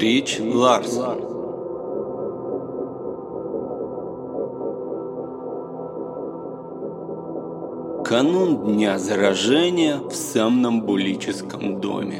Рич Ларсон Канун Дня Заражения в Сомнамбулическом доме.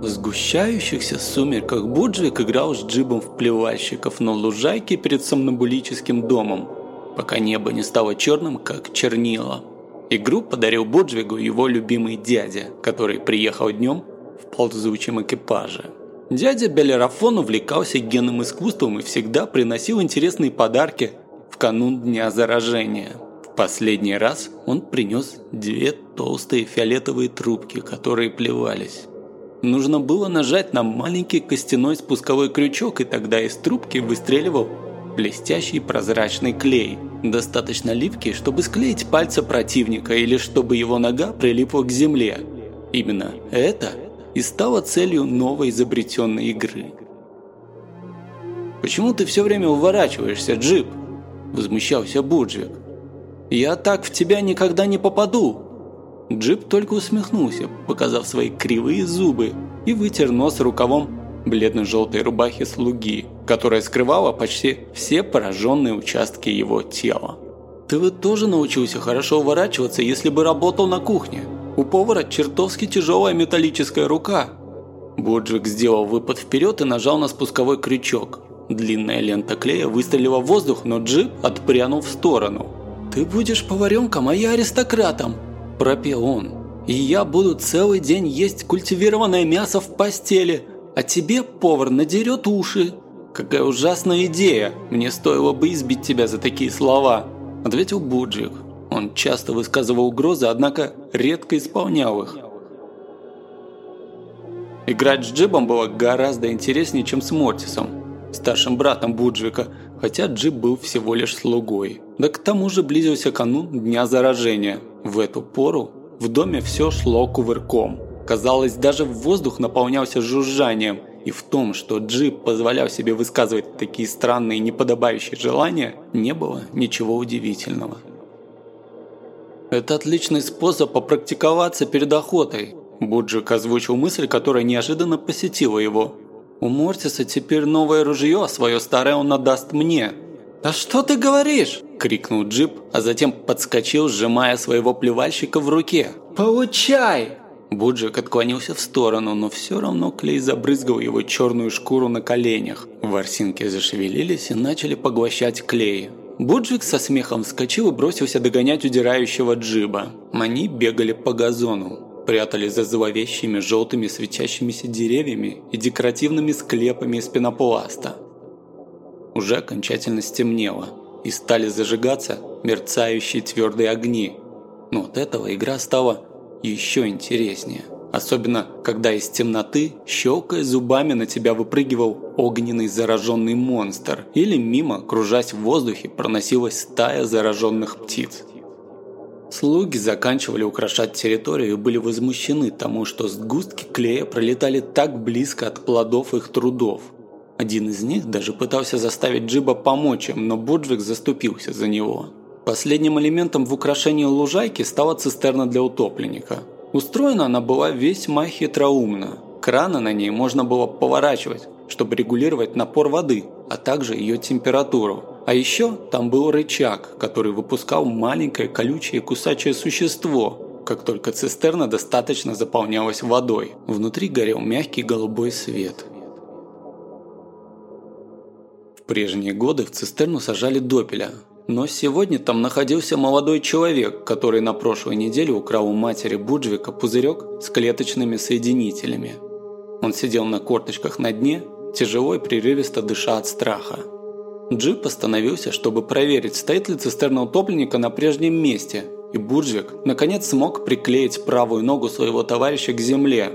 В сгущающихся сумерках Буджвик играл с джибом в плевальщиков на лужайке перед сомнамбулическим домом, пока небо не стало черным, как чернила. Игру подарил Буджвигу его любимый дядя, который приехал днем в ползучем экипаже. Дядя Белерафон увлекался генным искусством и всегда приносил интересные подарки в канун Дня Заражения. В последний раз он принес две толстые фиолетовые трубки, которые плевались. Нужно было нажать на маленький костяной спусковой крючок, и тогда из трубки выстреливал блестящий прозрачный клей, достаточно липкий, чтобы склеить пальцы противника или чтобы его нога прилипла к земле. Именно это и стало целью новой изобретенной игры. «Почему ты все время уворачиваешься, Джип?» – возмущался Буджвик. «Я так в тебя никогда не попаду!» Джип только усмехнулся, показав свои кривые зубы, и вытер нос рукавом бледно-желтой рубахи слуги, которая скрывала почти все пораженные участки его тела. «Ты бы тоже научился хорошо уворачиваться, если бы работал на кухне. У повара чертовски тяжелая металлическая рука». Боджик сделал выпад вперед и нажал на спусковой крючок. Длинная лента клея выстрелила в воздух, но Джип отпрянул в сторону. «Ты будешь поваренком, а я аристократом!» пропел он. «И я буду целый день есть культивированное мясо в постели, а тебе повар надерет уши». «Какая ужасная идея! Мне стоило бы избить тебя за такие слова!» – ответил Буджик. Он часто высказывал угрозы, однако редко исполнял их. Играть с Джибом было гораздо интереснее, чем с Мортисом, старшим братом Буджвика, хотя Джиб был всего лишь слугой. Да к тому же близился канун Дня Заражения – в эту пору в доме все шло кувырком. Казалось, даже воздух наполнялся жужжанием, и в том, что Джип позволял себе высказывать такие странные неподобающие желания, не было ничего удивительного. «Это отличный способ попрактиковаться перед охотой», Буджик озвучил мысль, которая неожиданно посетила его. «У Мортиса теперь новое ружье, а свое старое он отдаст мне». «Да что ты говоришь?» – крикнул Джип, а затем подскочил, сжимая своего плевальщика в руке. «Получай!» Буджик отклонился в сторону, но все равно клей забрызгал его черную шкуру на коленях. Ворсинки зашевелились и начали поглощать клей. Буджик со смехом вскочил и бросился догонять удирающего джиба. Они бегали по газону, прятались за зловещими желтыми светящимися деревьями и декоративными склепами из пенопласта. Уже окончательно стемнело, и стали зажигаться мерцающие твердые огни. Но от этого игра стала еще интереснее. Особенно, когда из темноты, щелкая зубами, на тебя выпрыгивал огненный зараженный монстр, или мимо, кружась в воздухе, проносилась стая зараженных птиц. Слуги заканчивали украшать территорию и были возмущены тому, что сгустки клея пролетали так близко от плодов их трудов – один из них даже пытался заставить Джиба помочь им, но Боджвик заступился за него. Последним элементом в украшении лужайки стала цистерна для утопленника. Устроена она была весьма хитроумно. Краны на ней можно было поворачивать, чтобы регулировать напор воды, а также ее температуру. А еще там был рычаг, который выпускал маленькое колючее кусачее существо, как только цистерна достаточно заполнялась водой. Внутри горел мягкий голубой свет – прежние годы в цистерну сажали допеля, но сегодня там находился молодой человек, который на прошлой неделе украл у матери Буджвика пузырек с клеточными соединителями. Он сидел на корточках на дне, тяжело и прерывисто дыша от страха. Джип остановился, чтобы проверить, стоит ли цистерна утопленника на прежнем месте, и Бурджвик наконец смог приклеить правую ногу своего товарища к земле.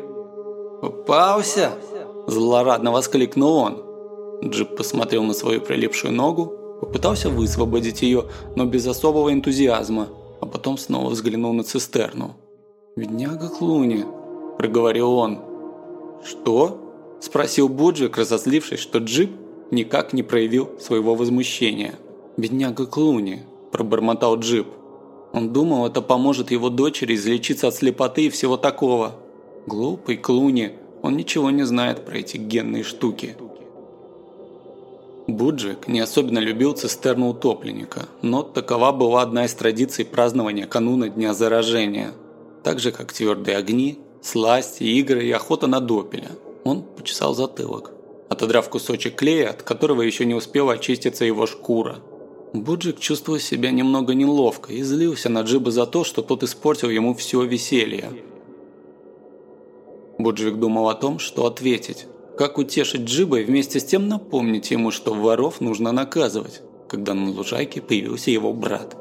«Попался!» – злорадно воскликнул он. Джип посмотрел на свою прилипшую ногу, попытался высвободить ее, но без особого энтузиазма, а потом снова взглянул на цистерну. «Бедняга Клуни», – проговорил он. «Что?» – спросил Буджик, разозлившись, что Джип никак не проявил своего возмущения. «Бедняга Клуни», – пробормотал Джип. Он думал, это поможет его дочери излечиться от слепоты и всего такого. Глупый Клуни, он ничего не знает про эти генные штуки. Буджик не особенно любил цистерну утопленника, но такова была одна из традиций празднования кануна Дня Заражения. Так же, как твердые огни, сласти, игры и охота на допеля. Он почесал затылок, отодрав кусочек клея, от которого еще не успела очиститься его шкура. Буджик чувствовал себя немного неловко и злился на Джиба за то, что тот испортил ему все веселье. Буджик думал о том, что ответить, как утешить Джиба и вместе с тем напомнить ему, что воров нужно наказывать, когда на лужайке появился его брат.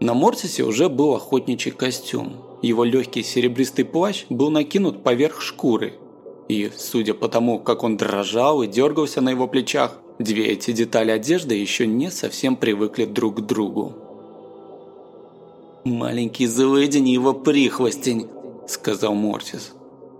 На Мортисе уже был охотничий костюм. Его легкий серебристый плащ был накинут поверх шкуры. И, судя по тому, как он дрожал и дергался на его плечах, две эти детали одежды еще не совсем привыкли друг к другу. «Маленький злыдень его прихвостень», – сказал Мортис.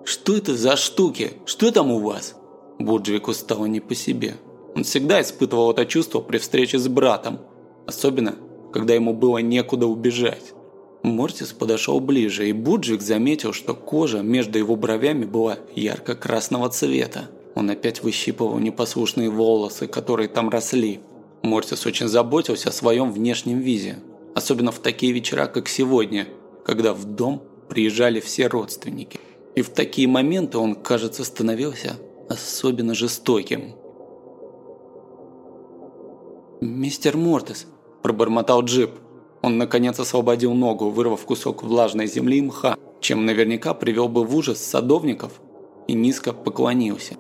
«Что это за штуки? Что там у вас?» Буджвику стало не по себе. Он всегда испытывал это чувство при встрече с братом. Особенно, когда ему было некуда убежать. Мортис подошел ближе, и Буджвик заметил, что кожа между его бровями была ярко-красного цвета. Он опять выщипывал непослушные волосы, которые там росли. Мортис очень заботился о своем внешнем виде. Особенно в такие вечера, как сегодня, когда в дом приезжали все родственники. И в такие моменты он, кажется, становился особенно жестоким. «Мистер Мортес», – пробормотал Джип. Он, наконец, освободил ногу, вырвав кусок влажной земли и мха, чем наверняка привел бы в ужас садовников, и низко поклонился.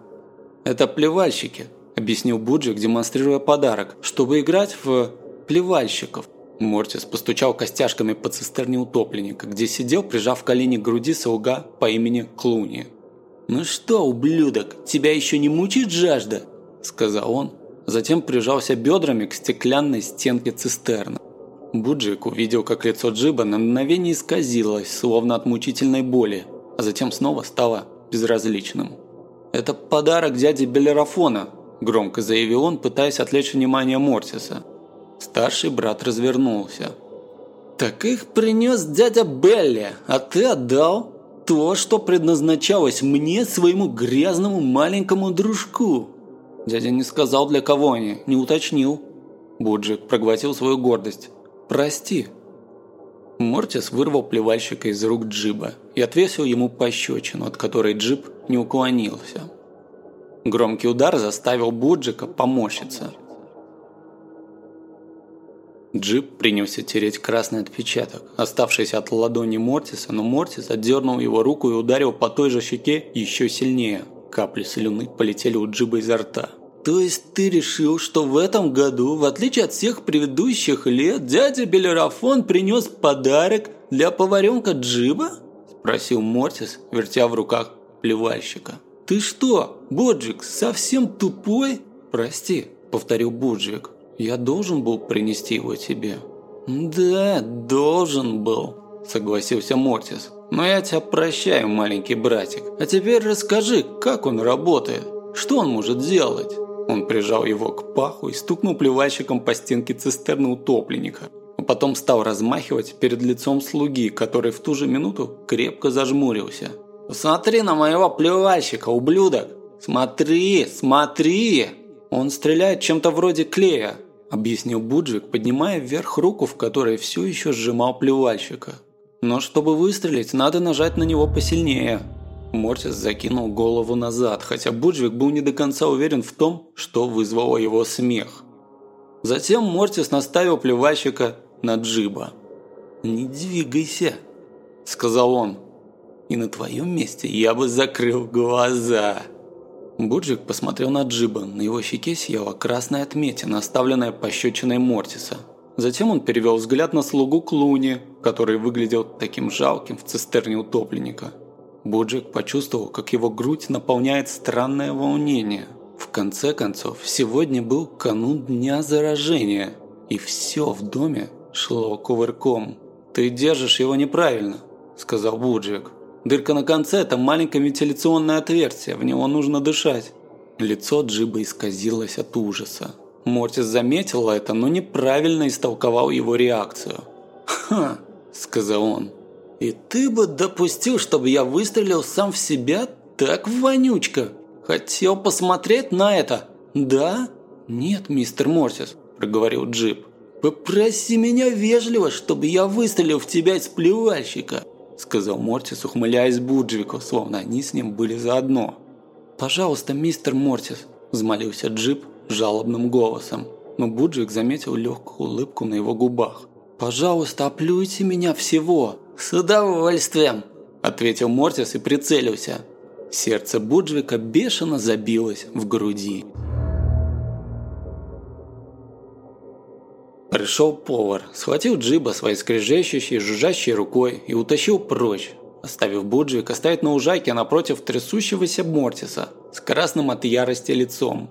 «Это плевальщики», – объяснил Буджик, демонстрируя подарок, чтобы играть в плевальщиков. Мортис постучал костяшками по цистерне утопленника, где сидел, прижав колени к груди слуга по имени Клуни. «Ну что, ублюдок, тебя еще не мучает жажда?» – сказал он. Затем прижался бедрами к стеклянной стенке цистерны. Буджик увидел, как лицо Джиба на мгновение исказилось, словно от мучительной боли, а затем снова стало безразличным. «Это подарок дяди Белерафона», – громко заявил он, пытаясь отвлечь внимание Мортиса – Старший брат развернулся. «Так их принес дядя Белли, а ты отдал то, что предназначалось мне, своему грязному маленькому дружку». Дядя не сказал, для кого они, не уточнил. Буджик проглотил свою гордость. «Прости». Мортис вырвал плевальщика из рук Джиба и отвесил ему пощечину, от которой Джиб не уклонился. Громкий удар заставил Буджика поморщиться – Джип принялся тереть красный отпечаток, оставшийся от ладони Мортиса, но Мортис отдернул его руку и ударил по той же щеке еще сильнее. Капли слюны полетели у Джиба изо рта. «То есть ты решил, что в этом году, в отличие от всех предыдущих лет, дядя Белерафон принес подарок для поваренка Джиба?» Спросил Мортис, вертя в руках плевальщика. «Ты что, Боджик, совсем тупой?» «Прости», – повторил Боджик. Я должен был принести его тебе». «Да, должен был», – согласился Мортис. «Но я тебя прощаю, маленький братик. А теперь расскажи, как он работает? Что он может делать?» Он прижал его к паху и стукнул плевальщиком по стенке цистерны утопленника. А потом стал размахивать перед лицом слуги, который в ту же минуту крепко зажмурился. «Посмотри на моего плевальщика, ублюдок! Смотри, смотри! Он стреляет чем-то вроде клея. – объяснил Буджик, поднимая вверх руку, в которой все еще сжимал плевальщика. «Но чтобы выстрелить, надо нажать на него посильнее». Мортис закинул голову назад, хотя Буджвик был не до конца уверен в том, что вызвало его смех. Затем Мортис наставил плевальщика на Джиба. «Не двигайся», – сказал он. «И на твоем месте я бы закрыл глаза». Буджик посмотрел на Джиба, на его щеке сияла красная отметина, оставленная пощечиной Мортиса. Затем он перевел взгляд на слугу Клуни, который выглядел таким жалким в цистерне утопленника. Буджик почувствовал, как его грудь наполняет странное волнение. В конце концов, сегодня был канун Дня Заражения, и все в доме шло кувырком. «Ты держишь его неправильно», – сказал Буджик. Дырка на конце – это маленькое вентиляционное отверстие, в него нужно дышать. Лицо Джиба исказилось от ужаса. Мортис заметил это, но неправильно истолковал его реакцию. «Ха!» – сказал он. «И ты бы допустил, чтобы я выстрелил сам в себя? Так, вонючка! Хотел посмотреть на это? Да?» «Нет, мистер Мортис», – проговорил Джип. «Попроси меня вежливо, чтобы я выстрелил в тебя из плевальщика», – сказал Мортис, ухмыляясь Буджвику, словно они с ним были заодно. «Пожалуйста, мистер Мортис», – взмолился Джип жалобным голосом, но Буджвик заметил легкую улыбку на его губах. «Пожалуйста, оплюйте меня всего!» «С удовольствием!» – ответил Мортис и прицелился. Сердце Буджвика бешено забилось в груди. Пришел повар, схватил Джиба своей скрежещущей, жужжащей рукой и утащил прочь, оставив Буджвика стоять на ужаке напротив трясущегося Мортиса с красным от ярости лицом.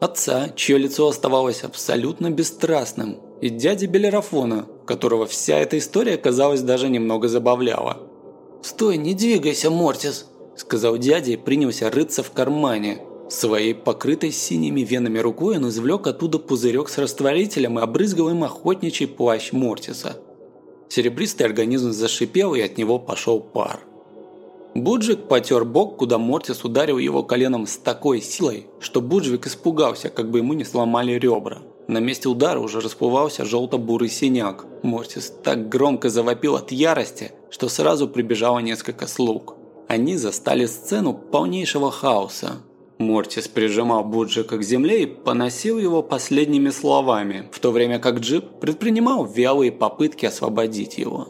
Отца, чье лицо оставалось абсолютно бесстрастным, и дяди Белерафона, которого вся эта история, казалось, даже немного забавляла. «Стой, не двигайся, Мортис!» – сказал дядя и принялся рыться в кармане, Своей покрытой синими венами рукой он извлек оттуда пузырек с растворителем и обрызгал им охотничий плащ Мортиса. Серебристый организм зашипел и от него пошел пар. Буджик потер бок, куда Мортис ударил его коленом с такой силой, что Буджвик испугался, как бы ему не сломали ребра. На месте удара уже расплывался желто-бурый синяк. Мортис так громко завопил от ярости, что сразу прибежало несколько слуг. Они застали сцену полнейшего хаоса. Мортис прижимал Буджика к земле и поносил его последними словами, в то время как Джип предпринимал вялые попытки освободить его.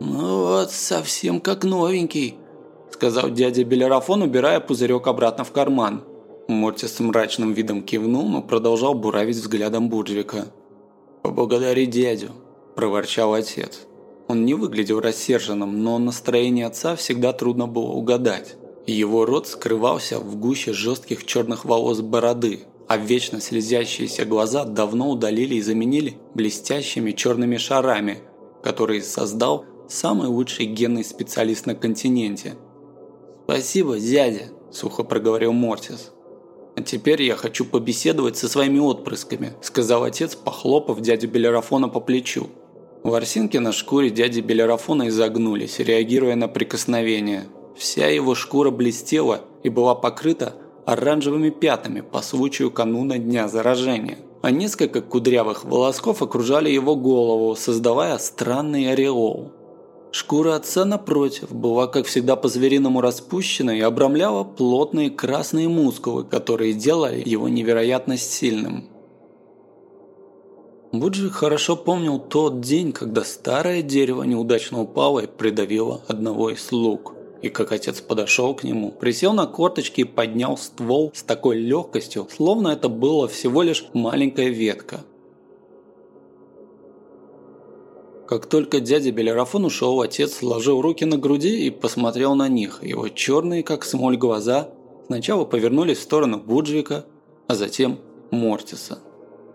«Ну вот, совсем как новенький», – сказал дядя Белерафон, убирая пузырек обратно в карман. Мортис с мрачным видом кивнул, но продолжал буравить взглядом Буджвика. «Поблагодари дядю», – проворчал отец. Он не выглядел рассерженным, но настроение отца всегда трудно было угадать. Его рот скрывался в гуще жестких черных волос бороды, а вечно слезящиеся глаза давно удалили и заменили блестящими черными шарами, которые создал самый лучший генный специалист на континенте. «Спасибо, дядя», – сухо проговорил Мортис. «А теперь я хочу побеседовать со своими отпрысками», – сказал отец, похлопав дядю Белерафона по плечу. Ворсинки на шкуре дяди Белерафона изогнулись, реагируя на прикосновение – Вся его шкура блестела и была покрыта оранжевыми пятнами по случаю кануна Дня Заражения. А несколько кудрявых волосков окружали его голову, создавая странный ореол. Шкура отца, напротив, была, как всегда, по-звериному распущена и обрамляла плотные красные мускулы, которые делали его невероятно сильным. Буджи хорошо помнил тот день, когда старое дерево неудачно упало и придавило одного из слуг и как отец подошел к нему, присел на корточки и поднял ствол с такой легкостью, словно это было всего лишь маленькая ветка. Как только дядя Белерафон ушел, отец сложил руки на груди и посмотрел на них. Его черные, как смоль, глаза сначала повернулись в сторону Буджвика, а затем Мортиса.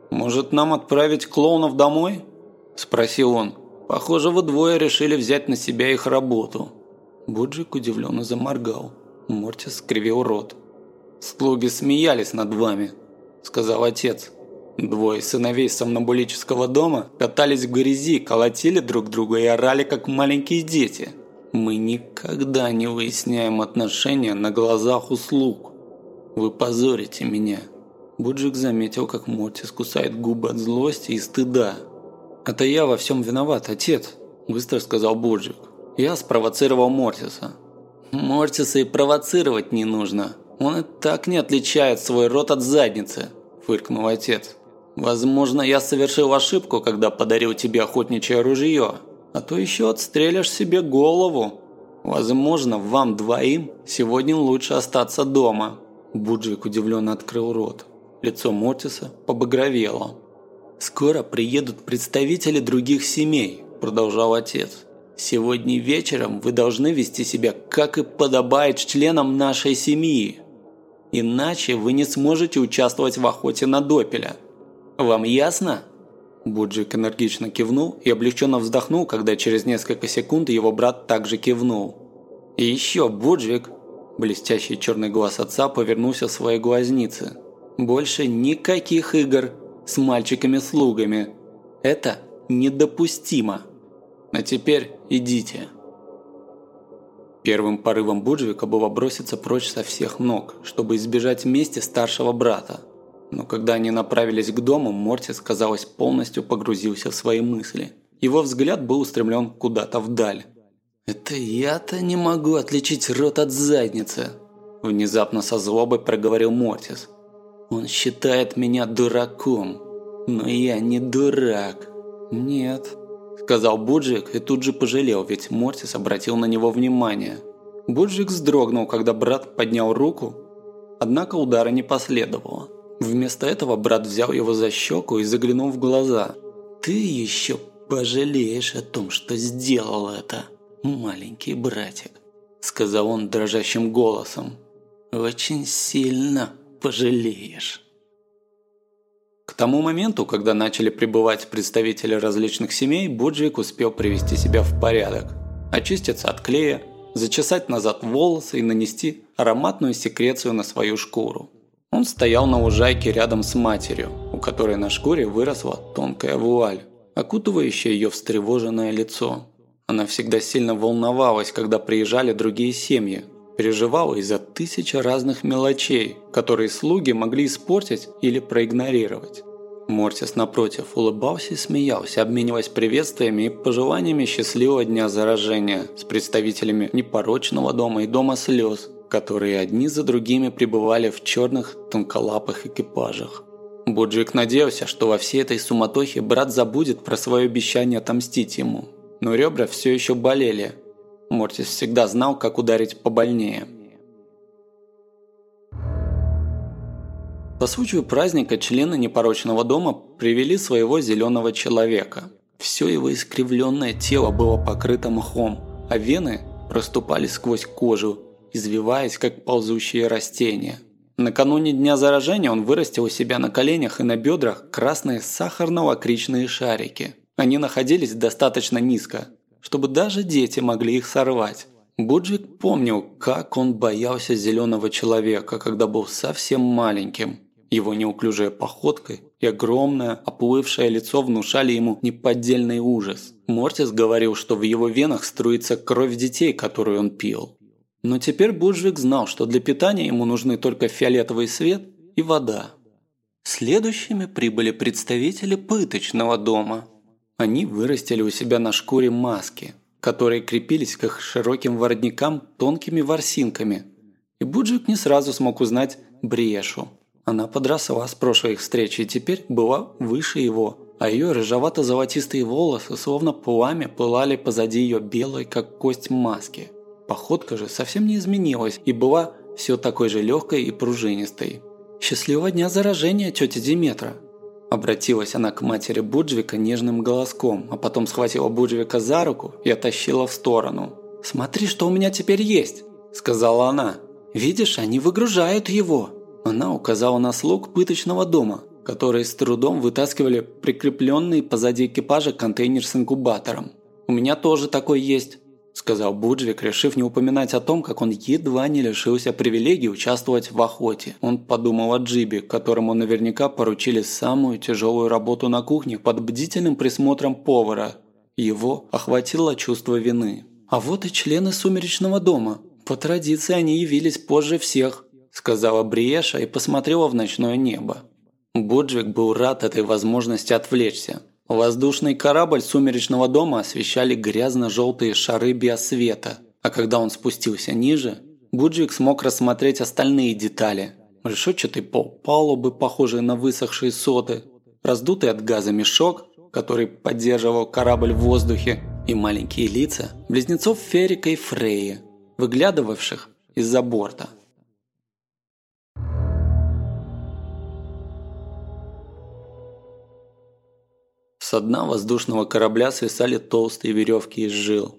«Может, нам отправить клоунов домой?» – спросил он. «Похоже, вы двое решили взять на себя их работу». Буджик удивленно заморгал. Мортис скривил рот. «Слуги смеялись над вами», – сказал отец. Двое сыновей сомнамбулического дома катались в грязи, колотили друг друга и орали, как маленькие дети. Мы никогда не выясняем отношения на глазах у слуг. Вы позорите меня. Буджик заметил, как Мортис кусает губы от злости и стыда. «Это я во всем виноват, отец», – быстро сказал Буджик. Я спровоцировал Мортиса. Мортиса и провоцировать не нужно. Он и так не отличает свой рот от задницы, фыркнул отец. Возможно, я совершил ошибку, когда подарил тебе охотничье ружье, а то еще отстрелишь себе голову. Возможно, вам двоим сегодня лучше остаться дома. Буджвик удивленно открыл рот. Лицо Мортиса побагровело. «Скоро приедут представители других семей», – продолжал отец. Сегодня вечером вы должны вести себя, как и подобает членам нашей семьи. Иначе вы не сможете участвовать в охоте на Допеля. Вам ясно?» Буджик энергично кивнул и облегченно вздохнул, когда через несколько секунд его брат также кивнул. «И еще, Буджик!» Блестящий черный глаз отца повернулся в своей глазнице. Больше никаких игр с мальчиками-слугами. Это недопустимо. А теперь идите. Первым порывом Буджвика было броситься прочь со всех ног, чтобы избежать мести старшего брата. Но когда они направились к дому, Мортис, казалось, полностью погрузился в свои мысли. Его взгляд был устремлен куда-то вдаль. «Это я-то не могу отличить рот от задницы», – внезапно со злобой проговорил Мортис. «Он считает меня дураком, но я не дурак». «Нет», – сказал Буджик и тут же пожалел, ведь Мортис обратил на него внимание. Буджик вздрогнул, когда брат поднял руку, однако удара не последовало. Вместо этого брат взял его за щеку и заглянул в глаза. «Ты еще пожалеешь о том, что сделал это», маленький братик», – сказал он дрожащим голосом. «Очень сильно пожалеешь». К тому моменту, когда начали прибывать представители различных семей, Буджик успел привести себя в порядок, очиститься от клея, зачесать назад волосы и нанести ароматную секрецию на свою шкуру. Он стоял на лужайке рядом с матерью, у которой на шкуре выросла тонкая вуаль, окутывающая ее встревоженное лицо. Она всегда сильно волновалась, когда приезжали другие семьи. Переживала из-за тысячи разных мелочей, которые слуги могли испортить или проигнорировать. Мортис, напротив, улыбался и смеялся, обмениваясь приветствиями и пожеланиями счастливого дня заражения с представителями непорочного дома и дома слез, которые одни за другими пребывали в черных тонколапых экипажах. Буджик надеялся, что во всей этой суматохе брат забудет про свое обещание отомстить ему, но ребра все еще болели. Мортис всегда знал, как ударить побольнее. По случаю праздника члены непорочного дома привели своего зеленого человека. Все его искривленное тело было покрыто мхом, а вены проступали сквозь кожу, извиваясь, как ползущие растения. Накануне дня заражения он вырастил у себя на коленях и на бедрах красные сахарно-лакричные шарики – они находились достаточно низко, чтобы даже дети могли их сорвать. Буджвик помнил, как он боялся зеленого человека, когда был совсем маленьким. Его неуклюжая походка и огромное, оплывшее лицо внушали ему неподдельный ужас. Мортис говорил, что в его венах струится кровь детей, которую он пил. Но теперь Буджвик знал, что для питания ему нужны только фиолетовый свет и вода. Следующими прибыли представители пыточного дома – они вырастили у себя на шкуре маски, которые крепились к их широким воротникам тонкими ворсинками. И Буджик не сразу смог узнать Брешу. Она подросла с прошлой их встречи и теперь была выше его, а ее рыжевато-золотистые волосы, словно пламя, пылали позади ее белой, как кость маски. Походка же совсем не изменилась и была все такой же легкой и пружинистой. «Счастливого дня заражения, тетя Диметра!» Обратилась она к матери Буджвика нежным голоском, а потом схватила Буджвика за руку и оттащила в сторону. «Смотри, что у меня теперь есть!» – сказала она. «Видишь, они выгружают его!» Она указала на слуг пыточного дома, которые с трудом вытаскивали прикрепленный позади экипажа контейнер с инкубатором. «У меня тоже такой есть», сказал Буджвик, решив не упоминать о том, как он едва не лишился привилегии участвовать в охоте. Он подумал о Джибе, которому наверняка поручили самую тяжелую работу на кухне под бдительным присмотром повара. Его охватило чувство вины. «А вот и члены сумеречного дома. По традиции они явились позже всех», сказала Бриеша и посмотрела в ночное небо. Буджвик был рад этой возможности отвлечься. Воздушный корабль сумеречного дома освещали грязно-желтые шары биосвета, а когда он спустился ниже, Буджик смог рассмотреть остальные детали. Решетчатый пол палубы, похожий на высохшие соты, раздутый от газа мешок, который поддерживал корабль в воздухе, и маленькие лица близнецов Ферика и Фреи, выглядывавших из-за борта. С дна воздушного корабля свисали толстые веревки из жил.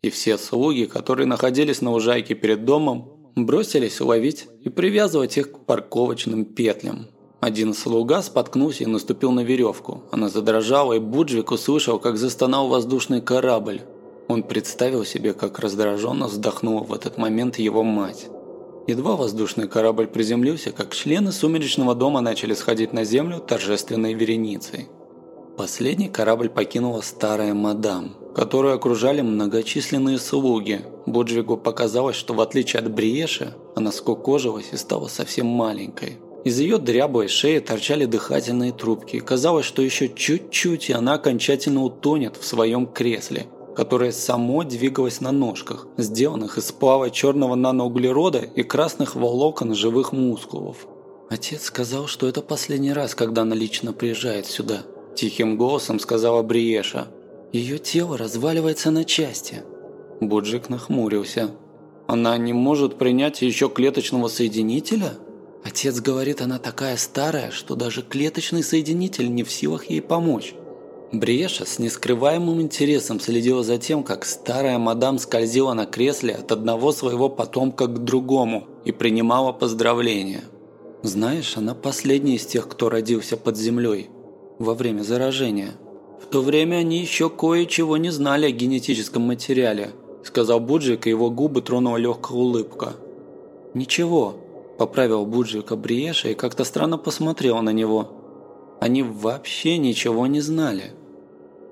И все слуги, которые находились на лужайке перед домом, бросились ловить и привязывать их к парковочным петлям. Один слуга споткнулся и наступил на веревку. Она задрожала, и Буджвик услышал, как застонал воздушный корабль. Он представил себе, как раздраженно вздохнула в этот момент его мать. Едва воздушный корабль приземлился, как члены сумеречного дома начали сходить на землю торжественной вереницей. Последний корабль покинула старая мадам, которую окружали многочисленные слуги. Боджвигу показалось, что в отличие от Бриеши, она скукожилась и стала совсем маленькой. Из ее дрябой шеи торчали дыхательные трубки, казалось, что еще чуть-чуть, и она окончательно утонет в своем кресле – которое само двигалось на ножках, сделанных из сплава черного наноуглерода и красных волокон живых мускулов. Отец сказал, что это последний раз, когда она лично приезжает сюда. Тихим голосом сказала Бриеша. Ее тело разваливается на части. Буджик нахмурился. Она не может принять еще клеточного соединителя? Отец говорит, она такая старая, что даже клеточный соединитель не в силах ей помочь. Бреша с нескрываемым интересом следила за тем, как старая мадам скользила на кресле от одного своего потомка к другому и принимала поздравления. Знаешь, она последняя из тех, кто родился под землей во время заражения. В то время они еще кое-чего не знали о генетическом материале, сказал Буджик, и его губы тронула легкая улыбка. Ничего, поправил Буджика Бриеша и как-то странно посмотрел на него. Они вообще ничего не знали.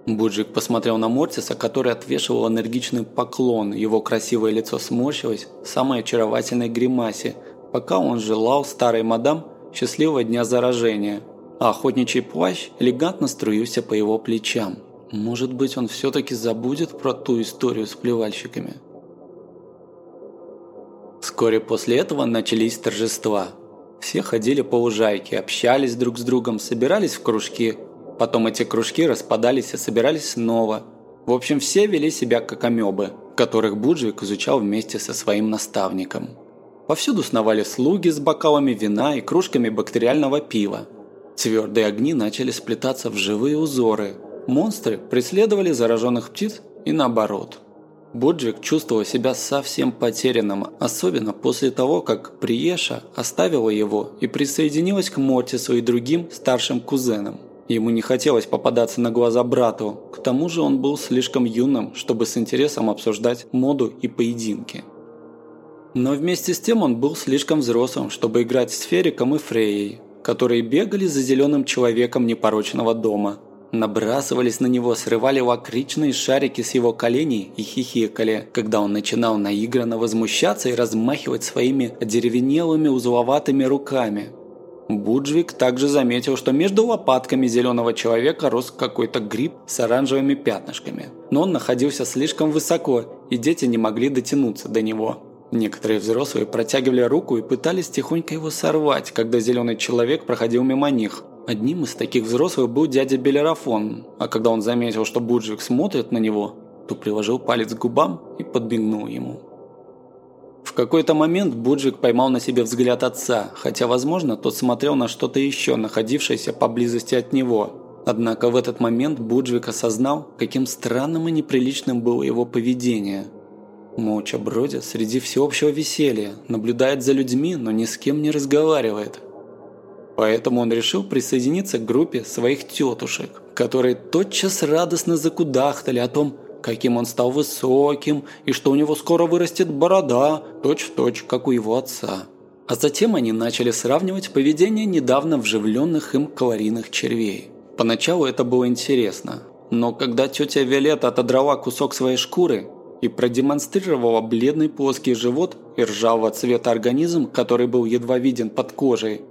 Буджик посмотрел на Мортиса, который отвешивал энергичный поклон. Его красивое лицо сморщилось в самой очаровательной гримасе, пока он желал старой мадам счастливого дня заражения, а охотничий плащ элегантно струился по его плечам. Может быть, он все-таки забудет про ту историю с плевальщиками? Вскоре после этого начались торжества. Все ходили по лужайке, общались друг с другом, собирались в кружки, Потом эти кружки распадались и собирались снова. В общем, все вели себя как амебы, которых Буджик изучал вместе со своим наставником. Повсюду сновали слуги с бокалами вина и кружками бактериального пива. Твердые огни начали сплетаться в живые узоры. Монстры преследовали зараженных птиц и наоборот. Буджик чувствовал себя совсем потерянным, особенно после того, как Приеша оставила его и присоединилась к Мортису и другим старшим кузенам. Ему не хотелось попадаться на глаза брату, к тому же он был слишком юным, чтобы с интересом обсуждать моду и поединки. Но вместе с тем он был слишком взрослым, чтобы играть с Фериком и Фрейей, которые бегали за зеленым человеком непорочного дома, набрасывались на него, срывали лакричные шарики с его коленей и хихикали, когда он начинал наигранно возмущаться и размахивать своими одеревенелыми узловатыми руками – Буджвик также заметил, что между лопатками зеленого человека рос какой-то гриб с оранжевыми пятнышками. Но он находился слишком высоко, и дети не могли дотянуться до него. Некоторые взрослые протягивали руку и пытались тихонько его сорвать, когда зеленый человек проходил мимо них. Одним из таких взрослых был дядя Белерафон, а когда он заметил, что Буджвик смотрит на него, то приложил палец к губам и подбегнул ему. В какой-то момент Буджик поймал на себе взгляд отца, хотя, возможно, тот смотрел на что-то еще, находившееся поблизости от него. Однако в этот момент Буджвик осознал, каким странным и неприличным было его поведение. Молча бродит среди всеобщего веселья, наблюдает за людьми, но ни с кем не разговаривает. Поэтому он решил присоединиться к группе своих тетушек, которые тотчас радостно закудахтали о том, каким он стал высоким, и что у него скоро вырастет борода, точь-в-точь, точь, как у его отца. А затем они начали сравнивать поведение недавно вживленных им калорийных червей. Поначалу это было интересно, но когда тетя Виолетта отодрала кусок своей шкуры и продемонстрировала бледный плоский живот и ржавого цвета организм, который был едва виден под кожей,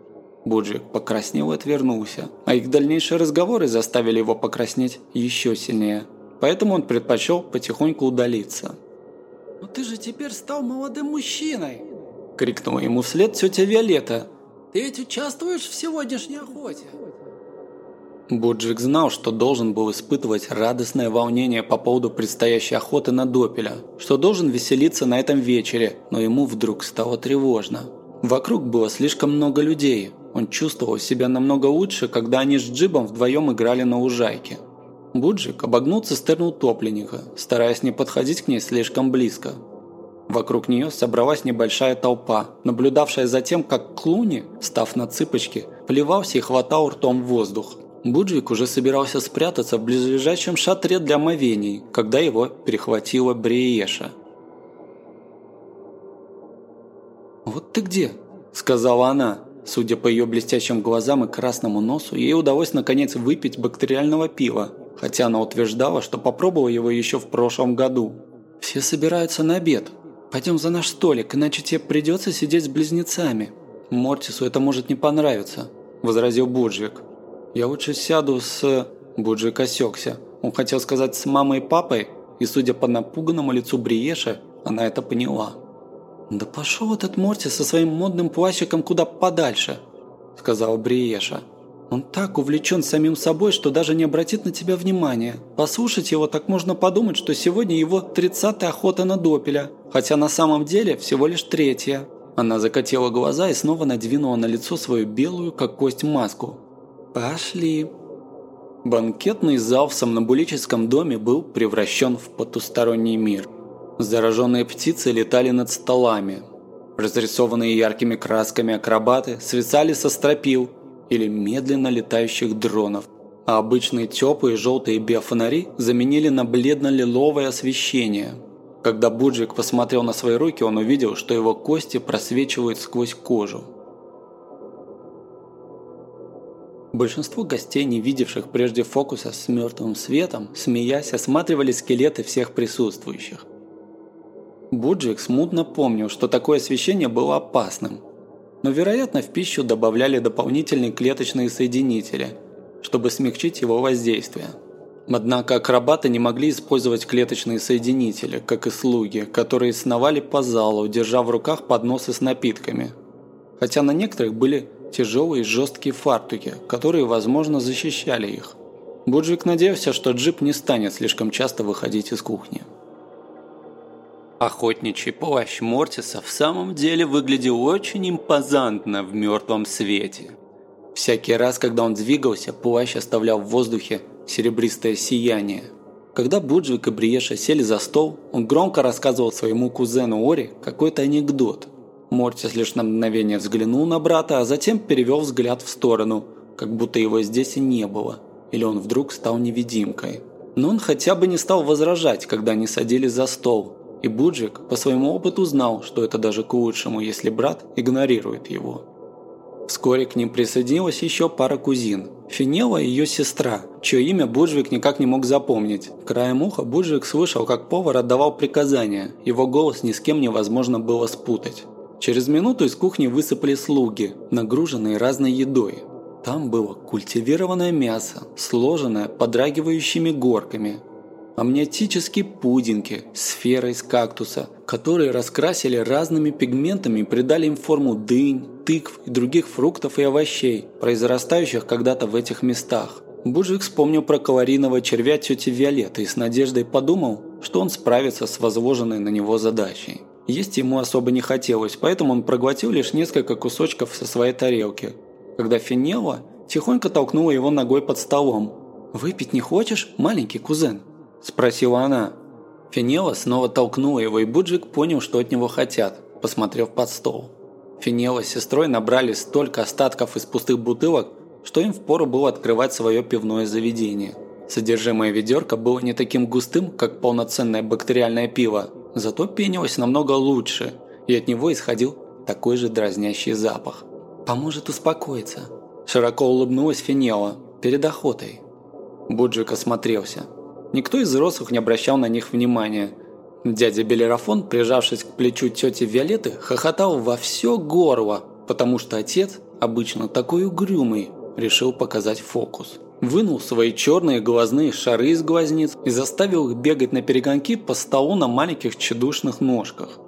Буджик покраснел и отвернулся, а их дальнейшие разговоры заставили его покраснеть еще сильнее – поэтому он предпочел потихоньку удалиться. «Но ты же теперь стал молодым мужчиной!» – крикнула ему вслед тетя Виолетта. «Ты ведь участвуешь в сегодняшней охоте?» Буджик знал, что должен был испытывать радостное волнение по поводу предстоящей охоты на Допеля, что должен веселиться на этом вечере, но ему вдруг стало тревожно. Вокруг было слишком много людей. Он чувствовал себя намного лучше, когда они с Джибом вдвоем играли на лужайке. Буджик обогнул цистерну утопленника, стараясь не подходить к ней слишком близко. Вокруг нее собралась небольшая толпа, наблюдавшая за тем, как Клуни, став на цыпочки, плевался и хватал ртом воздух. Буджик уже собирался спрятаться в близлежащем шатре для мовений, когда его перехватила Бриеша. «Вот ты где?» – сказала она. Судя по ее блестящим глазам и красному носу, ей удалось наконец выпить бактериального пива, хотя она утверждала, что попробовала его еще в прошлом году. «Все собираются на обед. Пойдем за наш столик, иначе тебе придется сидеть с близнецами». «Мортису это может не понравиться», – возразил Буджик. «Я лучше сяду с...» Буджик осекся. Он хотел сказать «с мамой и папой», и, судя по напуганному лицу Бриеша, она это поняла. «Да пошел этот Мортис со своим модным плащиком куда подальше», – сказала Бриеша. Он так увлечен самим собой, что даже не обратит на тебя внимания. Послушать его, так можно подумать, что сегодня его тридцатая охота на допеля, хотя на самом деле всего лишь третья. Она закатила глаза и снова надвинула на лицо свою белую, как кость, маску. «Пошли». Банкетный зал в сомнамбулическом доме был превращен в потусторонний мир. Зараженные птицы летали над столами. Разрисованные яркими красками акробаты свисали со стропил – или медленно летающих дронов, а обычные теплые желтые биофонари заменили на бледно-лиловое освещение. Когда Буджик посмотрел на свои руки, он увидел, что его кости просвечивают сквозь кожу. Большинство гостей, не видевших прежде фокуса с мертвым светом, смеясь, осматривали скелеты всех присутствующих. Буджик смутно помнил, что такое освещение было опасным – но, вероятно, в пищу добавляли дополнительные клеточные соединители, чтобы смягчить его воздействие. Однако акробаты не могли использовать клеточные соединители, как и слуги, которые сновали по залу, держа в руках подносы с напитками. Хотя на некоторых были тяжелые жесткие фартуки, которые, возможно, защищали их. Буджик надеялся, что джип не станет слишком часто выходить из кухни. Охотничий плащ Мортиса в самом деле выглядел очень импозантно в мертвом свете. Всякий раз, когда он двигался, плащ оставлял в воздухе серебристое сияние. Когда Буджвик и Бриеша сели за стол, он громко рассказывал своему кузену Ори какой-то анекдот. Мортис лишь на мгновение взглянул на брата, а затем перевел взгляд в сторону, как будто его здесь и не было, или он вдруг стал невидимкой. Но он хотя бы не стал возражать, когда они садились за стол, и Буджик по своему опыту знал, что это даже к лучшему, если брат игнорирует его. Вскоре к ним присоединилась еще пара кузин. Финела и ее сестра, чье имя Буджвик никак не мог запомнить. Краем уха Буджвик слышал, как повар отдавал приказания. Его голос ни с кем невозможно было спутать. Через минуту из кухни высыпали слуги, нагруженные разной едой. Там было культивированное мясо, сложенное подрагивающими горками, амниотические пудинги сферой из кактуса, которые раскрасили разными пигментами и придали им форму дынь, тыкв и других фруктов и овощей, произрастающих когда-то в этих местах. Буджик вспомнил про калорийного червя тети Виолетты и с надеждой подумал, что он справится с возложенной на него задачей. Есть ему особо не хотелось, поэтому он проглотил лишь несколько кусочков со своей тарелки. Когда Финелла тихонько толкнула его ногой под столом. «Выпить не хочешь, маленький кузен?» – спросила она. Финела снова толкнула его, и Буджик понял, что от него хотят, посмотрев под стол. Финела с сестрой набрали столько остатков из пустых бутылок, что им впору было открывать свое пивное заведение. Содержимое ведерка было не таким густым, как полноценное бактериальное пиво, зато пенилось намного лучше, и от него исходил такой же дразнящий запах. «Поможет успокоиться», – широко улыбнулась Финела перед охотой. Буджик осмотрелся. Никто из взрослых не обращал на них внимания. Дядя Белерафон, прижавшись к плечу тети Виолетты, хохотал во все горло, потому что отец, обычно такой угрюмый, решил показать фокус. Вынул свои черные глазные шары из глазниц и заставил их бегать на перегонки по столу на маленьких чедушных ножках.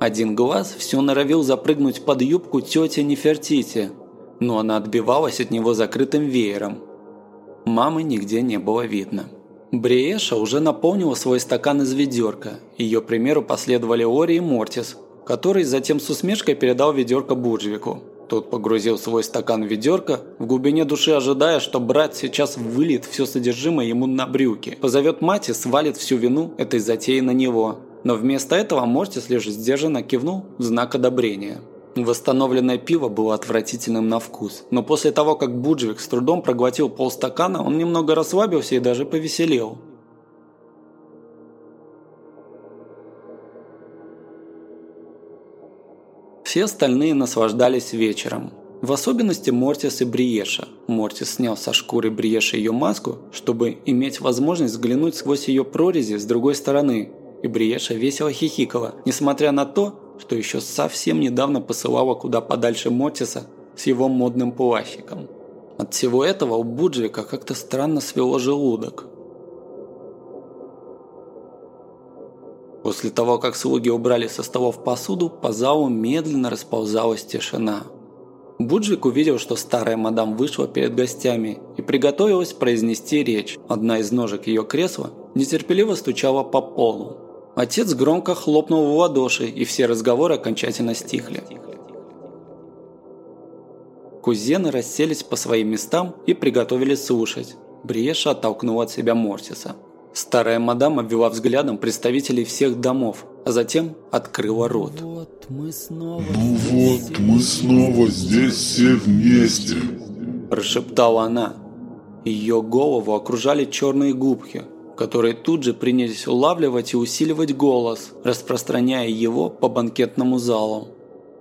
Один глаз все норовил запрыгнуть под юбку тети Нефертити, но она отбивалась от него закрытым веером. Мамы нигде не было видно. Бриеша уже наполнила свой стакан из ведерка. Ее примеру последовали Ори и Мортис, который затем с усмешкой передал ведерко Бурджвику. Тот погрузил свой стакан в ведерко, в глубине души ожидая, что брат сейчас выльет все содержимое ему на брюки, позовет мать и свалит всю вину этой затеи на него. Но вместо этого Мортис лишь сдержанно кивнул в знак одобрения. Восстановленное пиво было отвратительным на вкус, но после того, как Буджвик с трудом проглотил полстакана, он немного расслабился и даже повеселел. Все остальные наслаждались вечером. В особенности Мортис и Бриеша. Мортис снял со шкуры Бриеши ее маску, чтобы иметь возможность взглянуть сквозь ее прорези с другой стороны. И Бриеша весело хихикала, несмотря на то, что еще совсем недавно посылала куда подальше Мортиса с его модным плащиком. От всего этого у Буджвика как-то странно свело желудок. После того, как слуги убрали со столов посуду, по залу медленно расползалась тишина. Буджик увидел, что старая мадам вышла перед гостями и приготовилась произнести речь. Одна из ножек ее кресла нетерпеливо стучала по полу. Отец громко хлопнул в ладоши, и все разговоры окончательно стихли. Кузены расселись по своим местам и приготовились слушать. Бриеша оттолкнул от себя Мортиса. Старая мадам обвела взглядом представителей всех домов, а затем открыла рот. Вот мы снова Ну вот, мы снова здесь все вместе. Прошептала она. Ее голову окружали черные губки, которые тут же принялись улавливать и усиливать голос, распространяя его по банкетному залу.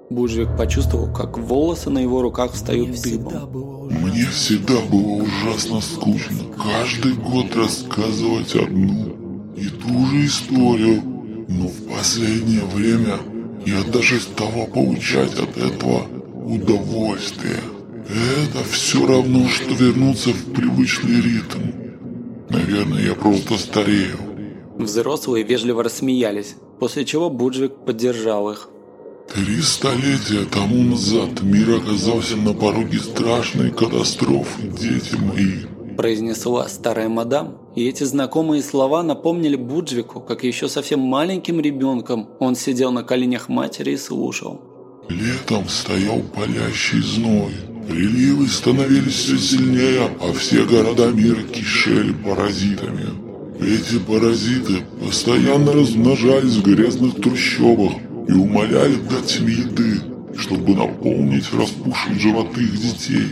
Буджик почувствовал, как волосы на его руках встают Мне дыбом. Мне всегда было ужасно скучно каждый год рассказывать одну и ту же историю, но в последнее время я даже стала получать от этого удовольствие. Это все равно, что вернуться в привычный ритм. Наверное, я просто старею. Взрослые вежливо рассмеялись, после чего Буджик поддержал их. Три столетия тому назад мир оказался на пороге страшной катастрофы, дети мои. произнесла старая мадам, и эти знакомые слова напомнили Буджвику, как еще совсем маленьким ребенком он сидел на коленях матери и слушал. Летом стоял палящий зной. Приливы становились все сильнее, а все города мира кишели паразитами. Эти паразиты постоянно размножались в грязных трущобах и умоляли дать им еды, чтобы наполнить распухшие животы их детей.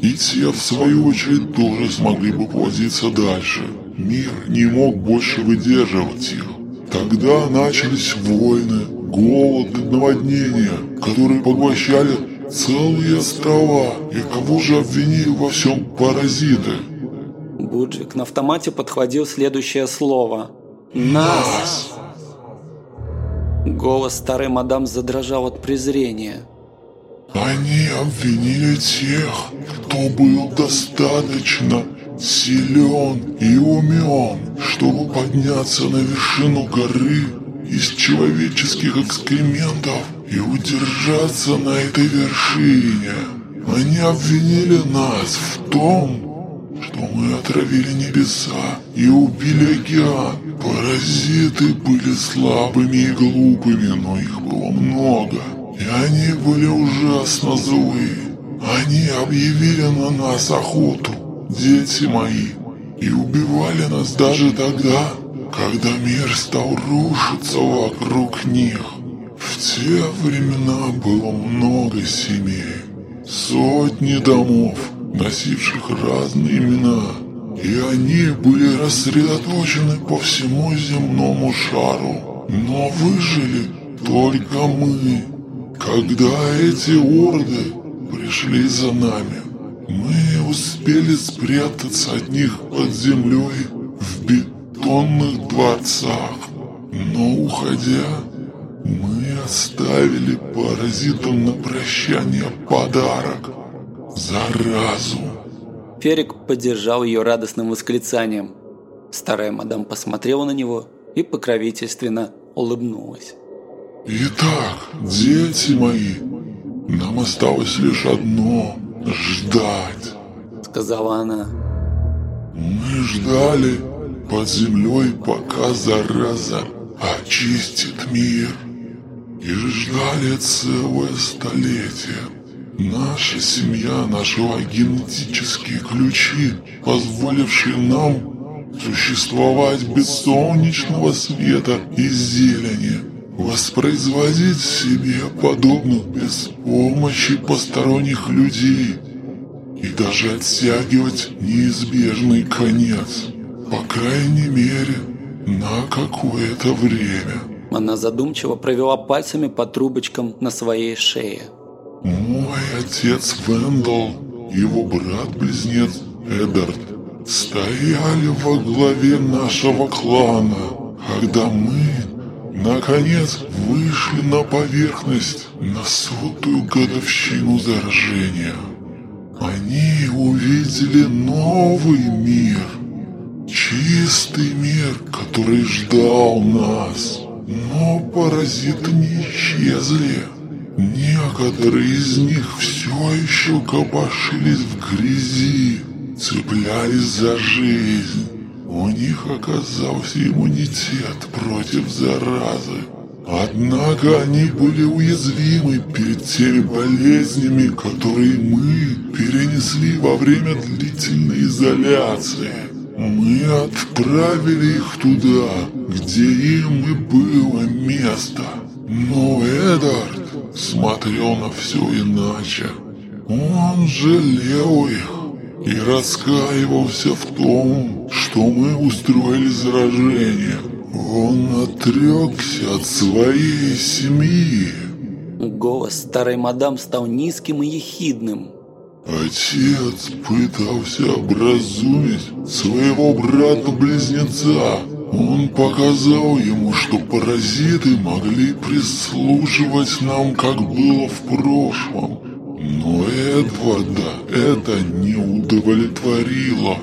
И те, в свою очередь, тоже смогли бы плодиться дальше. Мир не мог больше выдерживать их. Тогда начались войны, голод, наводнения, которые поглощали целые острова. И кого же обвинили во всем паразиты? Буджик на автомате подхватил следующее слово. «Нас!» Голос старой мадам задрожал от презрения. Они обвинили тех, кто был достаточно силен и умен, чтобы подняться на вершину горы из человеческих экскрементов и удержаться на этой вершине. Они обвинили нас в том, что мы отравили небеса и убили океан. Паразиты были слабыми и глупыми, но их было много. И они были ужасно злые. Они объявили на нас охоту, дети мои, и убивали нас даже тогда, когда мир стал рушиться вокруг них. В те времена было много семей, сотни домов, носивших разные имена, и они были рассредоточены по всему земному шару. Но выжили только мы. Когда эти орды пришли за нами, мы успели спрятаться от них под землей в бетонных дворцах. Но уходя, мы оставили паразитам на прощание подарок – заразу. Ферик поддержал ее радостным восклицанием. Старая мадам посмотрела на него и покровительственно улыбнулась. Итак, дети мои, нам осталось лишь одно – ждать. Сказала она. Мы ждали под землей, пока зараза очистит мир. И ждали целое столетие. Наша семья нашла генетические ключи, позволившие нам существовать без солнечного света и зелени, воспроизводить себе подобных без помощи посторонних людей и даже оттягивать неизбежный конец, по крайней мере, на какое-то время. Она задумчиво провела пальцами по трубочкам на своей шее. Мой отец Вендел, его брат-близнец Эдард стояли во главе нашего клана, когда мы, наконец, вышли на поверхность на сотую годовщину заражения. Они увидели новый мир, чистый мир, который ждал нас. Но паразиты не исчезли. Некоторые из них все еще копошились в грязи, цеплялись за жизнь. У них оказался иммунитет против заразы. Однако они были уязвимы перед теми болезнями, которые мы перенесли во время длительной изоляции. Мы отправили их туда, где им и было место. Но Эдард смотрел на все иначе. Он жалел их и раскаивался в том, что мы устроили заражение. Он отрекся от своей семьи. Голос старой мадам стал низким и ехидным. Отец пытался образумить своего брата-близнеца. Он показал ему, что паразиты могли прислуживать нам, как было в прошлом. Но Эдварда это не удовлетворило.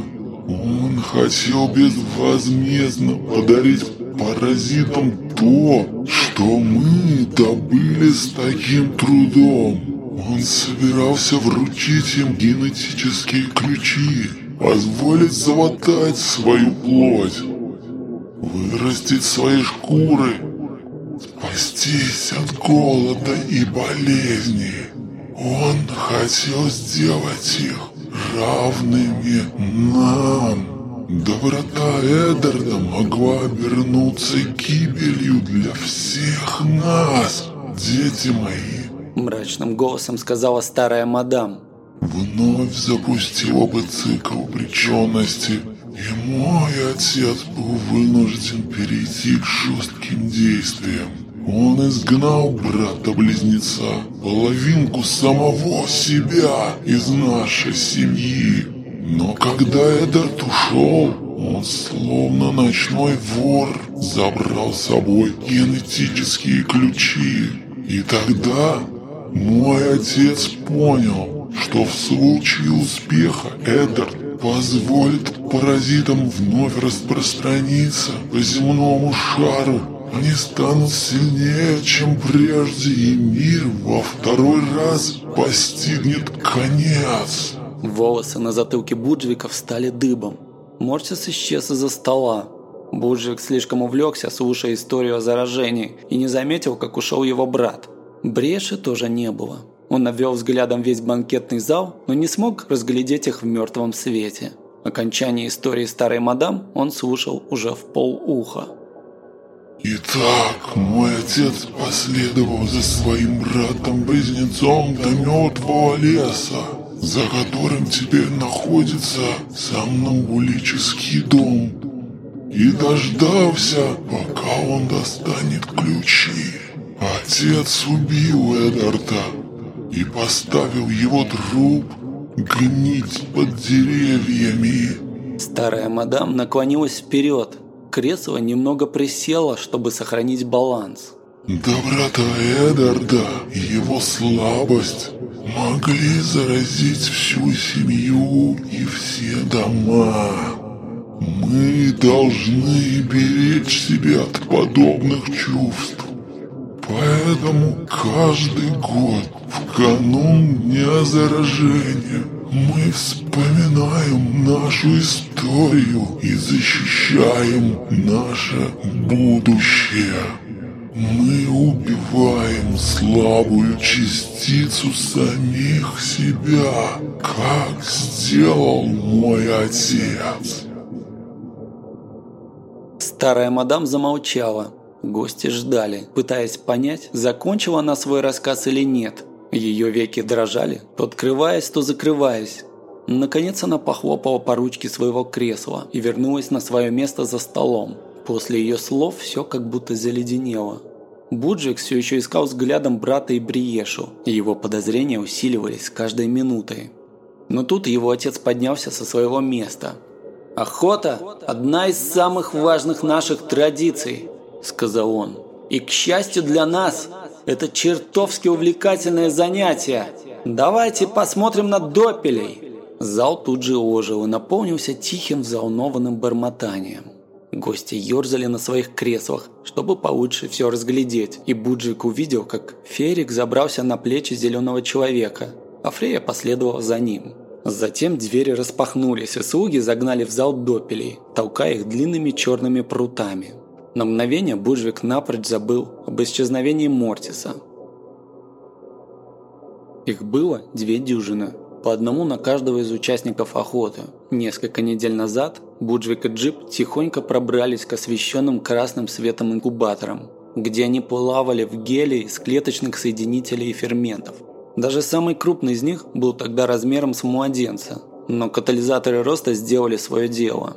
Он хотел безвозмездно подарить паразитам то, что мы добыли с таким трудом. Он собирался вручить им генетические ключи, позволить заводать свою плоть, вырастить свои шкуры, спастись от голода и болезней. Он хотел сделать их равными нам. Доброта Эддарда могла обернуться гибелью для всех нас, дети мои мрачным голосом сказала старая мадам. Вновь запустила бы цикл обреченности, и мой отец был вынужден перейти к жестким действиям. Он изгнал брата-близнеца, половинку самого себя из нашей семьи. Но когда Эдард ушел, он словно ночной вор забрал с собой генетические ключи. И тогда мой отец понял, что в случае успеха Эдард позволит паразитам вновь распространиться по земному шару. Они станут сильнее, чем прежде, и мир во второй раз постигнет конец. Волосы на затылке Буджвика встали дыбом. Мортис исчез из-за стола. Буджвик слишком увлекся, слушая историю о заражении, и не заметил, как ушел его брат – Бреши тоже не было. Он обвел взглядом весь банкетный зал, но не смог разглядеть их в мертвом свете. Окончание истории старой мадам он слушал уже в полуха. Итак, мой отец последовал за своим братом-близнецом до мертвого леса, за которым теперь находится сомнамбулический дом, и дождался, пока он достанет ключи. Отец убил Эдарта и поставил его труп гнить под деревьями. Старая мадам наклонилась вперед. Кресло немного присело, чтобы сохранить баланс. Доброта Эдарда и его слабость могли заразить всю семью и все дома. Мы должны беречь себя от подобных чувств. Поэтому каждый год в канун Дня Заражения мы вспоминаем нашу историю и защищаем наше будущее. Мы убиваем слабую частицу самих себя, как сделал мой отец. Старая мадам замолчала, Гости ждали, пытаясь понять, закончила она свой рассказ или нет. Ее веки дрожали, то открываясь, то закрываясь. Наконец она похлопала по ручке своего кресла и вернулась на свое место за столом. После ее слов все как будто заледенело. Буджик все еще искал взглядом брата и Бриешу, и его подозрения усиливались с каждой минутой. Но тут его отец поднялся со своего места. «Охота – одна из самых важных наших традиций», – сказал он. «И, к счастью для нас, это чертовски увлекательное занятие. Давайте посмотрим на допелей». Зал тут же ожил и наполнился тихим взволнованным бормотанием. Гости ерзали на своих креслах, чтобы получше все разглядеть, и Буджик увидел, как Ферик забрался на плечи зеленого человека, а Фрея последовала за ним. Затем двери распахнулись, и слуги загнали в зал допелей, толкая их длинными черными прутами. На мгновение Буджвик напрочь забыл об исчезновении Мортиса. Их было две дюжины, по одному на каждого из участников охоты. Несколько недель назад Буджвик и Джип тихонько пробрались к освещенным красным светом инкубаторам, где они плавали в геле из клеточных соединителей и ферментов. Даже самый крупный из них был тогда размером с младенца, но катализаторы роста сделали свое дело.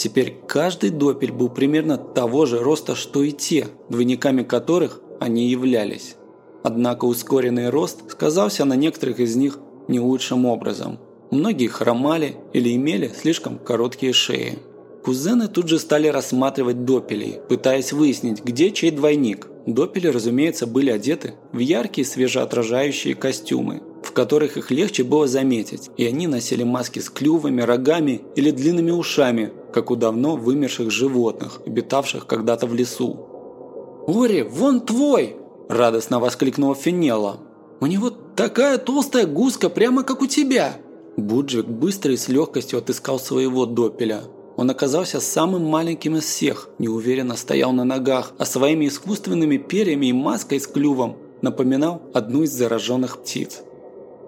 Теперь каждый допель был примерно того же роста, что и те, двойниками которых они являлись. Однако ускоренный рост сказался на некоторых из них не лучшим образом. Многие хромали или имели слишком короткие шеи. Кузены тут же стали рассматривать допелей, пытаясь выяснить, где чей двойник. Допели, разумеется, были одеты в яркие свежеотражающие костюмы, в которых их легче было заметить, и они носили маски с клювами, рогами или длинными ушами, как у давно вымерших животных, обитавших когда-то в лесу. «Ори, вон твой!» – радостно воскликнула Финелла. «У него такая толстая гуска, прямо как у тебя!» Буджик быстро и с легкостью отыскал своего допеля. Он оказался самым маленьким из всех, неуверенно стоял на ногах, а своими искусственными перьями и маской с клювом напоминал одну из зараженных птиц.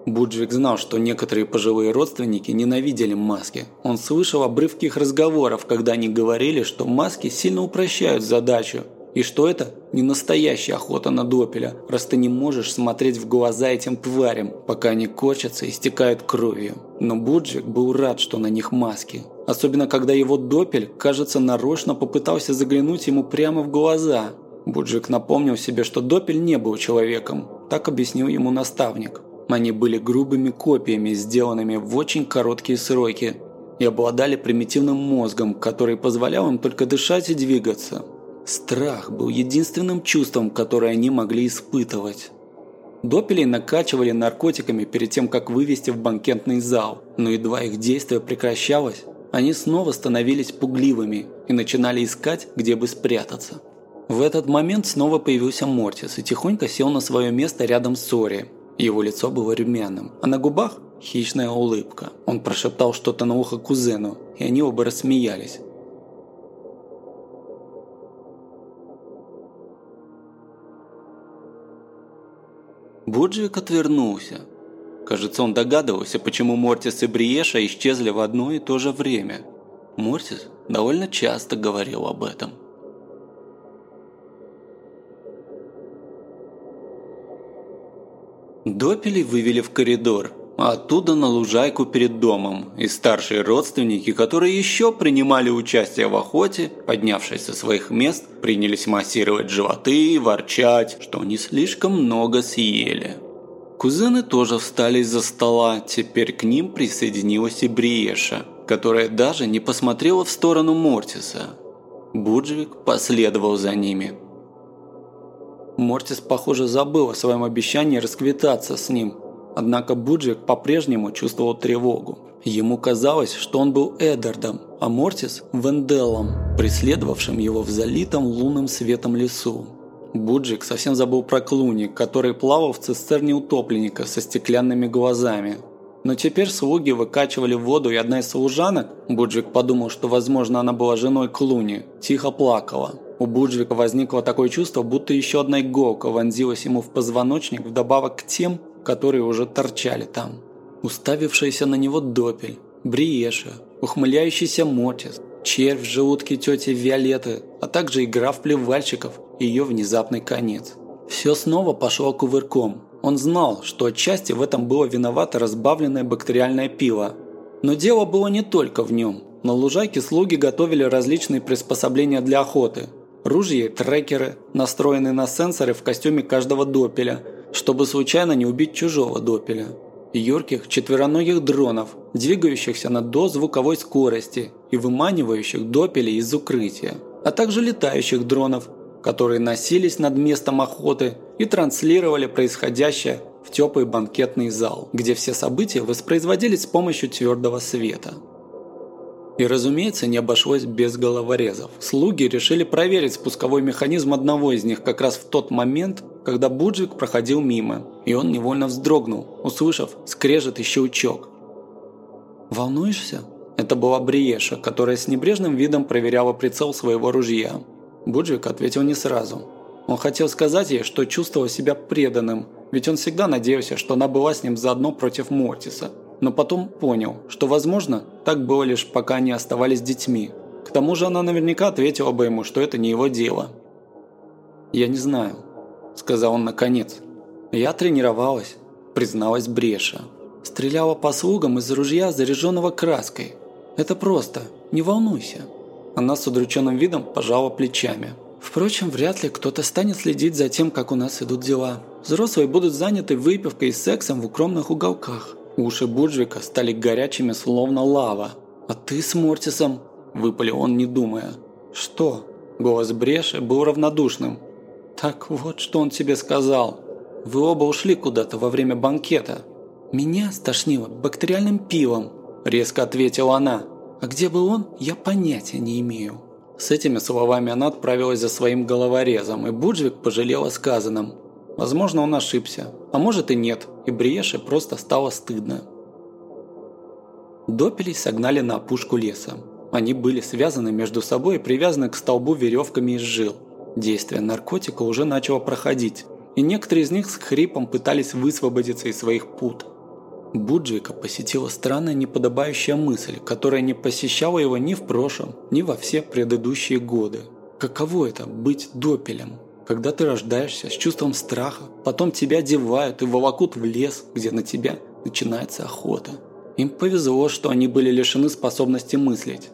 Буджвик знал, что некоторые пожилые родственники ненавидели маски. Он слышал обрывки их разговоров, когда они говорили, что маски сильно упрощают задачу, и что это не настоящая охота на допеля, раз ты не можешь смотреть в глаза этим тварям, пока они корчатся и стекают кровью. Но Буджик был рад, что на них маски. Особенно, когда его допель, кажется, нарочно попытался заглянуть ему прямо в глаза. Буджик напомнил себе, что допель не был человеком. Так объяснил ему наставник. Они были грубыми копиями, сделанными в очень короткие сроки, и обладали примитивным мозгом, который позволял им только дышать и двигаться. Страх был единственным чувством, которое они могли испытывать. Допелей накачивали наркотиками перед тем, как вывести в банкетный зал, но едва их действие прекращалось, они снова становились пугливыми и начинали искать, где бы спрятаться. В этот момент снова появился Мортис и тихонько сел на свое место рядом с Сори. Его лицо было румяным, а на губах хищная улыбка. Он прошептал что-то на ухо кузену, и они оба рассмеялись. Буджик отвернулся. Кажется, он догадывался, почему Мортис и Бриеша исчезли в одно и то же время. Мортис довольно часто говорил об этом. Допели вывели в коридор – а оттуда на лужайку перед домом, и старшие родственники, которые еще принимали участие в охоте, поднявшись со своих мест, принялись массировать животы и ворчать, что они слишком много съели. Кузены тоже встали из-за стола, теперь к ним присоединилась и Бриеша, которая даже не посмотрела в сторону Мортиса. Буджвик последовал за ними. Мортис, похоже, забыл о своем обещании расквитаться с ним – Однако Буджик по-прежнему чувствовал тревогу. Ему казалось, что он был Эддардом, а Мортис – Венделлом, преследовавшим его в залитом лунным светом лесу. Буджик совсем забыл про Клуни, который плавал в цистерне утопленника со стеклянными глазами. Но теперь слуги выкачивали воду, и одна из служанок, Буджик подумал, что, возможно, она была женой Клуни, тихо плакала. У Буджвика возникло такое чувство, будто еще одна иголка вонзилась ему в позвоночник вдобавок к тем, которые уже торчали там. Уставившийся на него допель, Бриеша, ухмыляющийся Мотис, червь в желудке тети Виолетты, а также игра в плевальщиков и ее внезапный конец. Все снова пошло кувырком. Он знал, что отчасти в этом было виновато разбавленное бактериальное пиво. Но дело было не только в нем. На лужайке слуги готовили различные приспособления для охоты. Ружья трекеры, настроенные на сенсоры в костюме каждого допеля, чтобы случайно не убить чужого допеля. Юрких четвероногих дронов, двигающихся на дозвуковой скорости и выманивающих допелей из укрытия, а также летающих дронов, которые носились над местом охоты и транслировали происходящее в теплый банкетный зал, где все события воспроизводились с помощью твердого света. И разумеется, не обошлось без головорезов. Слуги решили проверить спусковой механизм одного из них как раз в тот момент, когда Буджик проходил мимо, и он невольно вздрогнул, услышав скрежет и щелчок. «Волнуешься?» Это была Бриеша, которая с небрежным видом проверяла прицел своего ружья. Буджик ответил не сразу. Он хотел сказать ей, что чувствовал себя преданным, ведь он всегда надеялся, что она была с ним заодно против Мортиса. Но потом понял, что, возможно, так было лишь пока они оставались детьми. К тому же она наверняка ответила бы ему, что это не его дело. «Я не знаю», – сказал он наконец. «Я тренировалась», – призналась Бреша. «Стреляла по слугам из ружья, заряженного краской. Это просто, не волнуйся». Она с удрученным видом пожала плечами. Впрочем, вряд ли кто-то станет следить за тем, как у нас идут дела. Взрослые будут заняты выпивкой и сексом в укромных уголках. Уши Бурджвика стали горячими, словно лава. «А ты с Мортисом?» – выпалил он, не думая. «Что?» Голос Бреши был равнодушным. «Так вот, что он тебе сказал. Вы оба ушли куда-то во время банкета». «Меня стошнило бактериальным пивом», – резко ответила она. «А где был он, я понятия не имею». С этими словами она отправилась за своим головорезом, и Буджвик пожалел о сказанном. Возможно, он ошибся, а может и нет, и Бриеше просто стало стыдно. Допелей согнали на опушку леса. Они были связаны между собой и привязаны к столбу веревками из жил. Действие наркотика уже начало проходить, и некоторые из них с хрипом пытались высвободиться из своих пут – Буджика посетила странная неподобающая мысль, которая не посещала его ни в прошлом, ни во все предыдущие годы. Каково это – быть допелем? Когда ты рождаешься с чувством страха, потом тебя одевают и волокут в лес, где на тебя начинается охота. Им повезло, что они были лишены способности мыслить.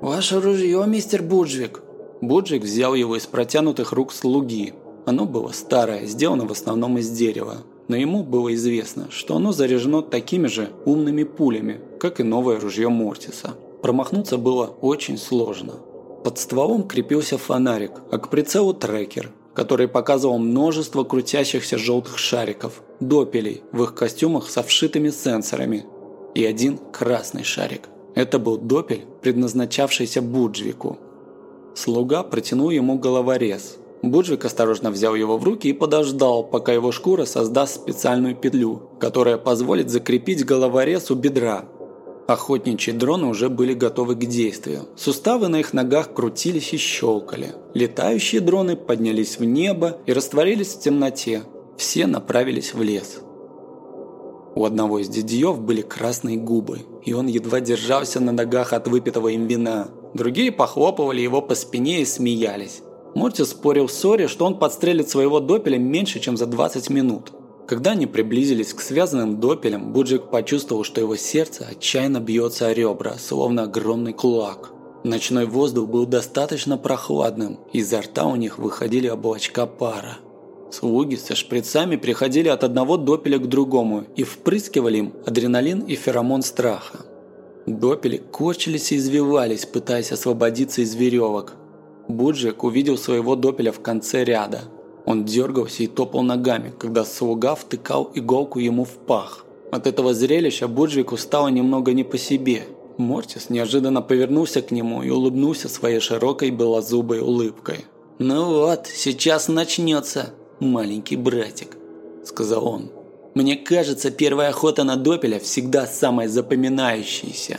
«Ваше ружье, мистер Буджвик!» Буджик взял его из протянутых рук слуги. Оно было старое, сделано в основном из дерева но ему было известно, что оно заряжено такими же умными пулями, как и новое ружье Мортиса. Промахнуться было очень сложно. Под стволом крепился фонарик, а к прицелу трекер, который показывал множество крутящихся желтых шариков, допелей в их костюмах со вшитыми сенсорами, и один красный шарик. Это был допель, предназначавшийся Буджвику. Слуга протянул ему головорез – Буджвик осторожно взял его в руки и подождал, пока его шкура создаст специальную петлю, которая позволит закрепить головорез у бедра. Охотничьи дроны уже были готовы к действию. Суставы на их ногах крутились и щелкали. Летающие дроны поднялись в небо и растворились в темноте. Все направились в лес. У одного из дядьев были красные губы, и он едва держался на ногах от выпитого им вина. Другие похлопывали его по спине и смеялись. Морти спорил с Сори, что он подстрелит своего допеля меньше, чем за 20 минут. Когда они приблизились к связанным допелям, Буджик почувствовал, что его сердце отчаянно бьется о ребра, словно огромный кулак. Ночной воздух был достаточно прохладным, изо рта у них выходили облачка пара. Слуги со шприцами приходили от одного допеля к другому и впрыскивали им адреналин и феромон страха. Допели корчились и извивались, пытаясь освободиться из веревок, Буджик увидел своего допеля в конце ряда. Он дергался и топал ногами, когда слуга втыкал иголку ему в пах. От этого зрелища Буджику стало немного не по себе. Мортис неожиданно повернулся к нему и улыбнулся своей широкой белозубой улыбкой. «Ну вот, сейчас начнется, маленький братик», – сказал он. «Мне кажется, первая охота на допеля всегда самая запоминающаяся».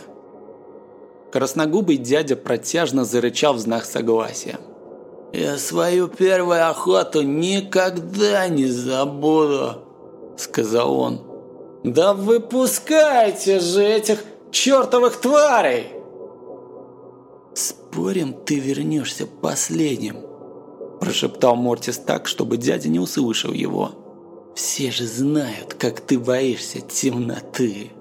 Красногубый дядя протяжно зарычал в знак согласия. «Я свою первую охоту никогда не забуду», – сказал он. «Да выпускайте же этих чертовых тварей!» «Спорим, ты вернешься последним», – прошептал Мортис так, чтобы дядя не услышал его. «Все же знают, как ты боишься темноты».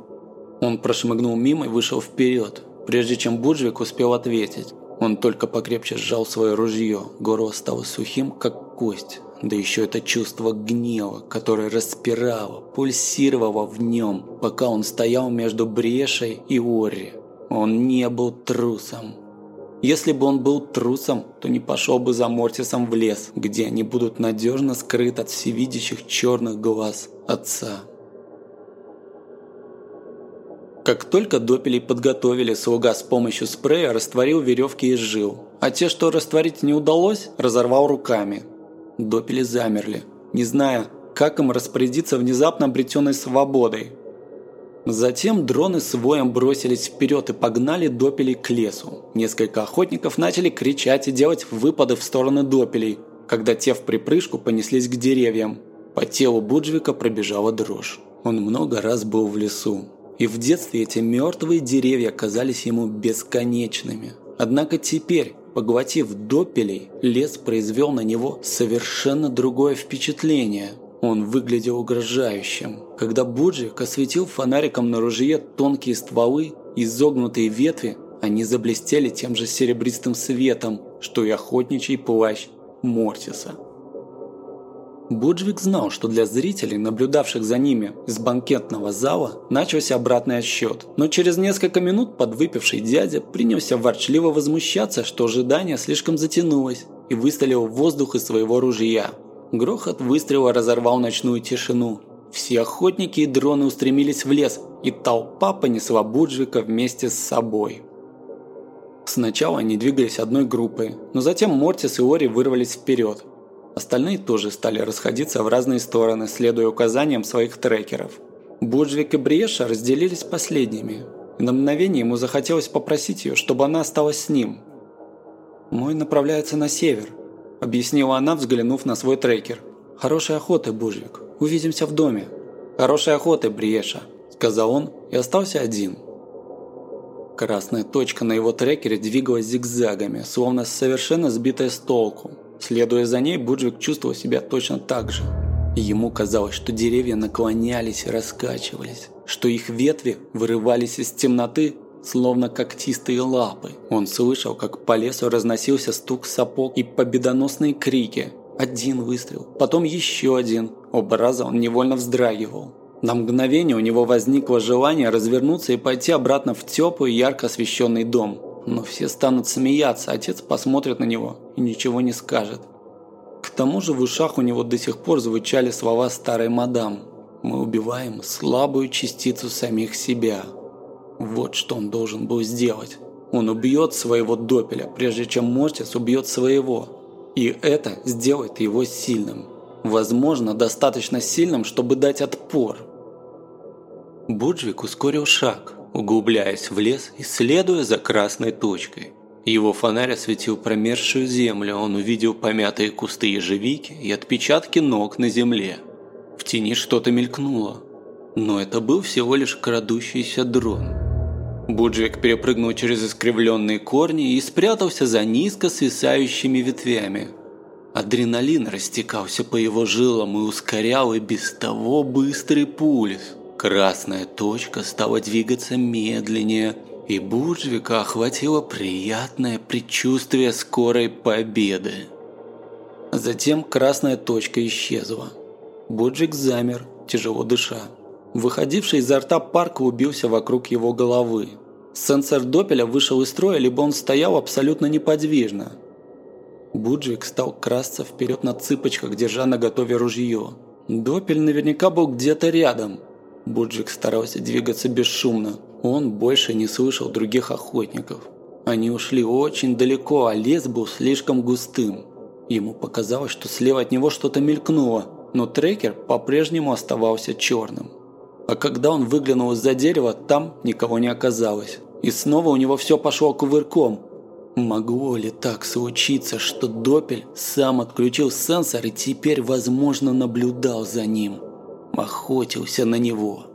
Он прошмыгнул мимо и вышел вперед. прежде чем Буджвик успел ответить. Он только покрепче сжал свое ружье, горло стало сухим, как кость. Да еще это чувство гнева, которое распирало, пульсировало в нем, пока он стоял между Брешей и Орри. Он не был трусом. Если бы он был трусом, то не пошел бы за Мортисом в лес, где они будут надежно скрыты от всевидящих черных глаз отца. Как только допелей подготовили, слуга с помощью спрея растворил веревки и жил, а те, что растворить не удалось, разорвал руками. Допели замерли, не зная, как им распорядиться внезапно обретенной свободой. Затем дроны с воем бросились вперед и погнали допелей к лесу. Несколько охотников начали кричать и делать выпады в сторону допелей, когда те в припрыжку понеслись к деревьям. По телу Буджвика пробежала дрожь. Он много раз был в лесу, и в детстве эти мертвые деревья казались ему бесконечными. Однако теперь, поглотив допелей, лес произвел на него совершенно другое впечатление. Он выглядел угрожающим. Когда Буджик осветил фонариком на ружье тонкие стволы, изогнутые ветви, они заблестели тем же серебристым светом, что и охотничий плащ Мортиса. Буджвик знал, что для зрителей, наблюдавших за ними из банкетного зала, начался обратный отсчет. Но через несколько минут подвыпивший дядя принялся ворчливо возмущаться, что ожидание слишком затянулось, и выстрелил в воздух из своего ружья. Грохот выстрела разорвал ночную тишину. Все охотники и дроны устремились в лес, и толпа понесла Буджвика вместе с собой. Сначала они двигались одной группой, но затем Мортис и Ори вырвались вперед, Остальные тоже стали расходиться в разные стороны, следуя указаниям своих трекеров. Буджвик и Бреша разделились последними. И на мгновение ему захотелось попросить ее, чтобы она осталась с ним. «Мой направляется на север», – объяснила она, взглянув на свой трекер. «Хорошей охоты, Буджвик. Увидимся в доме». «Хорошей охоты, Бреша», – сказал он и остался один. Красная точка на его трекере двигалась зигзагами, словно совершенно сбитая с толку. Следуя за ней, Буджвик чувствовал себя точно так же. Ему казалось, что деревья наклонялись и раскачивались, что их ветви вырывались из темноты, словно когтистые лапы. Он слышал, как по лесу разносился стук сапог и победоносные крики. Один выстрел, потом еще один. Оба раза он невольно вздрагивал. На мгновение у него возникло желание развернуться и пойти обратно в теплый, ярко освещенный дом. Но все станут смеяться, отец посмотрит на него и ничего не скажет. К тому же в ушах у него до сих пор звучали слова старой мадам. «Мы убиваем слабую частицу самих себя». Вот что он должен был сделать. Он убьет своего допеля, прежде чем Мортис убьет своего. И это сделает его сильным. Возможно, достаточно сильным, чтобы дать отпор. Буджвик ускорил шаг углубляясь в лес и следуя за красной точкой. Его фонарь осветил промерзшую землю, он увидел помятые кусты ежевики и отпечатки ног на земле. В тени что-то мелькнуло, но это был всего лишь крадущийся дрон. Буджвик перепрыгнул через искривленные корни и спрятался за низко свисающими ветвями. Адреналин растекался по его жилам и ускорял и без того быстрый пульс. Красная точка стала двигаться медленнее, и Буджвика охватило приятное предчувствие скорой победы. Затем красная точка исчезла. Буджик замер, тяжело дыша. Выходивший изо рта парка убился вокруг его головы. Сенсор Допеля вышел из строя, либо он стоял абсолютно неподвижно. Буджик стал красться вперед на цыпочках, держа на готове ружье. Допель наверняка был где-то рядом – Буджик старался двигаться бесшумно. Он больше не слышал других охотников. Они ушли очень далеко, а лес был слишком густым. Ему показалось, что слева от него что-то мелькнуло, но трекер по-прежнему оставался черным. А когда он выглянул из-за дерева, там никого не оказалось. И снова у него все пошло кувырком. Могло ли так случиться, что Допель сам отключил сенсор и теперь, возможно, наблюдал за ним? Охотился на него.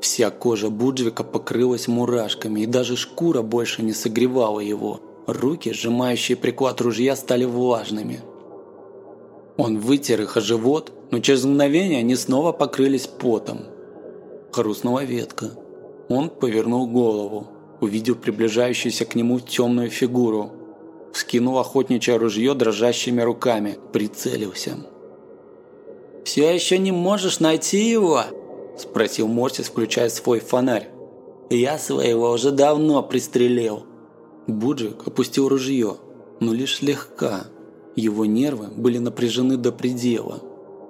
Вся кожа Буджвика покрылась мурашками, и даже шкура больше не согревала его. Руки, сжимающие приклад ружья, стали влажными. Он вытер их о живот, но через мгновение они снова покрылись потом. Хрустнула ветка. Он повернул голову. увидел приближающуюся к нему темную фигуру. Вскинул охотничье ружье дрожащими руками, прицелился. «Все еще не можешь найти его?» – спросил Мортис, включая свой фонарь. «Я своего уже давно пристрелил». Буджик опустил ружье, но лишь слегка. Его нервы были напряжены до предела.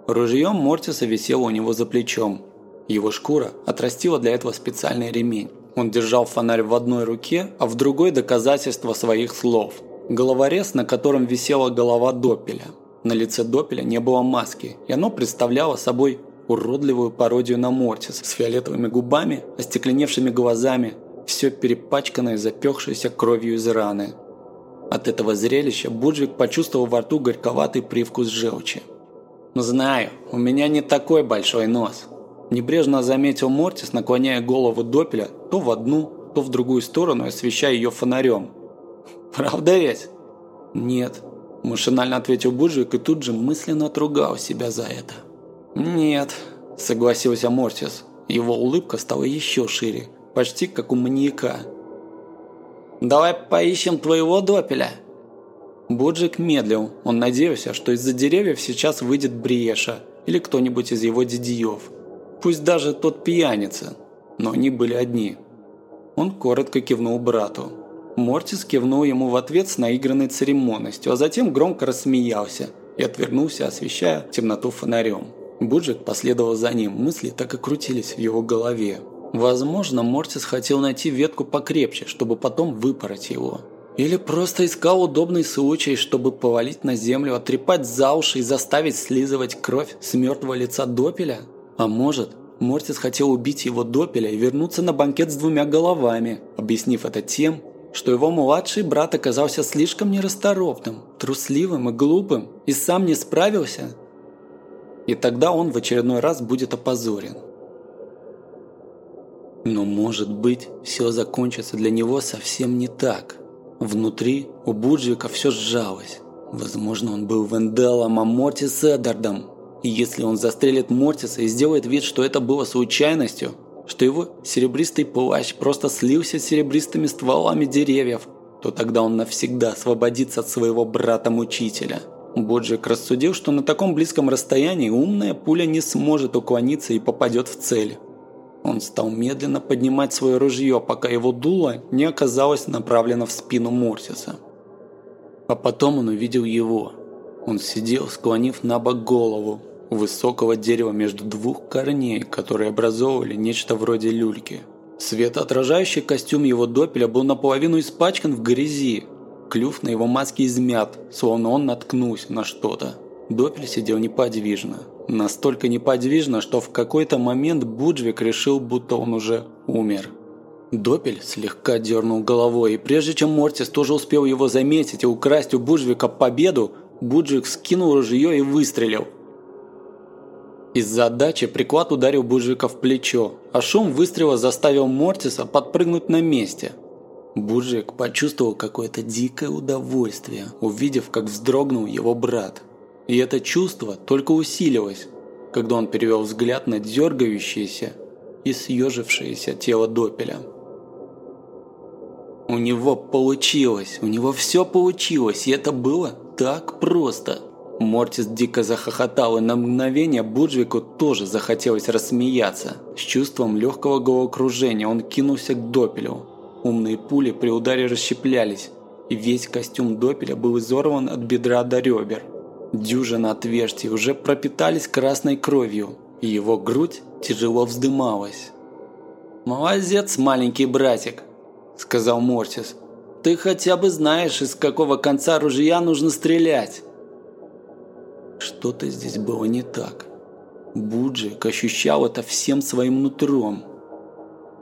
Ружье Мортиса висело у него за плечом. Его шкура отрастила для этого специальный ремень. Он держал фонарь в одной руке, а в другой доказательство своих слов. Головорез, на котором висела голова Допеля. На лице Допеля не было маски, и оно представляло собой уродливую пародию на Мортис с фиолетовыми губами, остекленевшими глазами, все перепачканное, запекшееся кровью из раны. От этого зрелища Буджвик почувствовал во рту горьковатый привкус желчи. «Знаю, у меня не такой большой нос», Небрежно заметил Мортис, наклоняя голову Допеля то в одну, то в другую сторону, освещая ее фонарем. «Правда ведь?» «Нет», – машинально ответил Буджик и тут же мысленно отругал себя за это. «Нет», – согласился Мортис. Его улыбка стала еще шире, почти как у маньяка. «Давай поищем твоего Допеля». Буджик медлил. Он надеялся, что из-за деревьев сейчас выйдет Бриеша или кто-нибудь из его дедьев – Пусть даже тот пьяница, но они были одни. Он коротко кивнул брату. Мортис кивнул ему в ответ с наигранной церемонностью, а затем громко рассмеялся и отвернулся, освещая темноту фонарем. Буджик последовал за ним, мысли так и крутились в его голове. Возможно, Мортис хотел найти ветку покрепче, чтобы потом выпороть его. Или просто искал удобный случай, чтобы повалить на землю, отрепать за уши и заставить слизывать кровь с мертвого лица Допеля – а может, Мортис хотел убить его допеля и вернуться на банкет с двумя головами, объяснив это тем, что его младший брат оказался слишком нерасторопным, трусливым и глупым и сам не справился. И тогда он в очередной раз будет опозорен. Но может быть, все закончится для него совсем не так. Внутри у Буджика все сжалось. Возможно, он был Венделом, а Мортис Эддардом, и если он застрелит Мортиса и сделает вид, что это было случайностью, что его серебристый плащ просто слился с серебристыми стволами деревьев, то тогда он навсегда освободится от своего брата-мучителя. Боджик рассудил, что на таком близком расстоянии умная пуля не сможет уклониться и попадет в цель. Он стал медленно поднимать свое ружье, пока его дуло не оказалось направлено в спину Мортиса. А потом он увидел его. Он сидел, склонив на бок голову, высокого дерева между двух корней, которые образовывали нечто вроде люльки. Светоотражающий костюм его допеля был наполовину испачкан в грязи. Клюв на его маске измят, словно он наткнулся на что-то. Допель сидел неподвижно. Настолько неподвижно, что в какой-то момент Буджвик решил, будто он уже умер. Допель слегка дернул головой, и прежде чем Мортис тоже успел его заметить и украсть у Буджвика победу, Буджвик скинул ружье и выстрелил – из-за отдачи приклад ударил Буджика в плечо, а шум выстрела заставил Мортиса подпрыгнуть на месте. Буджик почувствовал какое-то дикое удовольствие, увидев, как вздрогнул его брат. И это чувство только усилилось, когда он перевел взгляд на дергающееся и съежившееся тело Допеля. У него получилось, у него все получилось, и это было так просто – Мортис дико захохотал, и на мгновение Буджвику тоже захотелось рассмеяться. С чувством легкого головокружения он кинулся к Допелю. Умные пули при ударе расщеплялись, и весь костюм Допеля был изорван от бедра до ребер. Дюжина отверстий уже пропитались красной кровью, и его грудь тяжело вздымалась. «Молодец, маленький братик», – сказал Мортис. «Ты хотя бы знаешь, из какого конца ружья нужно стрелять». Что-то здесь было не так. Буджик ощущал это всем своим нутром.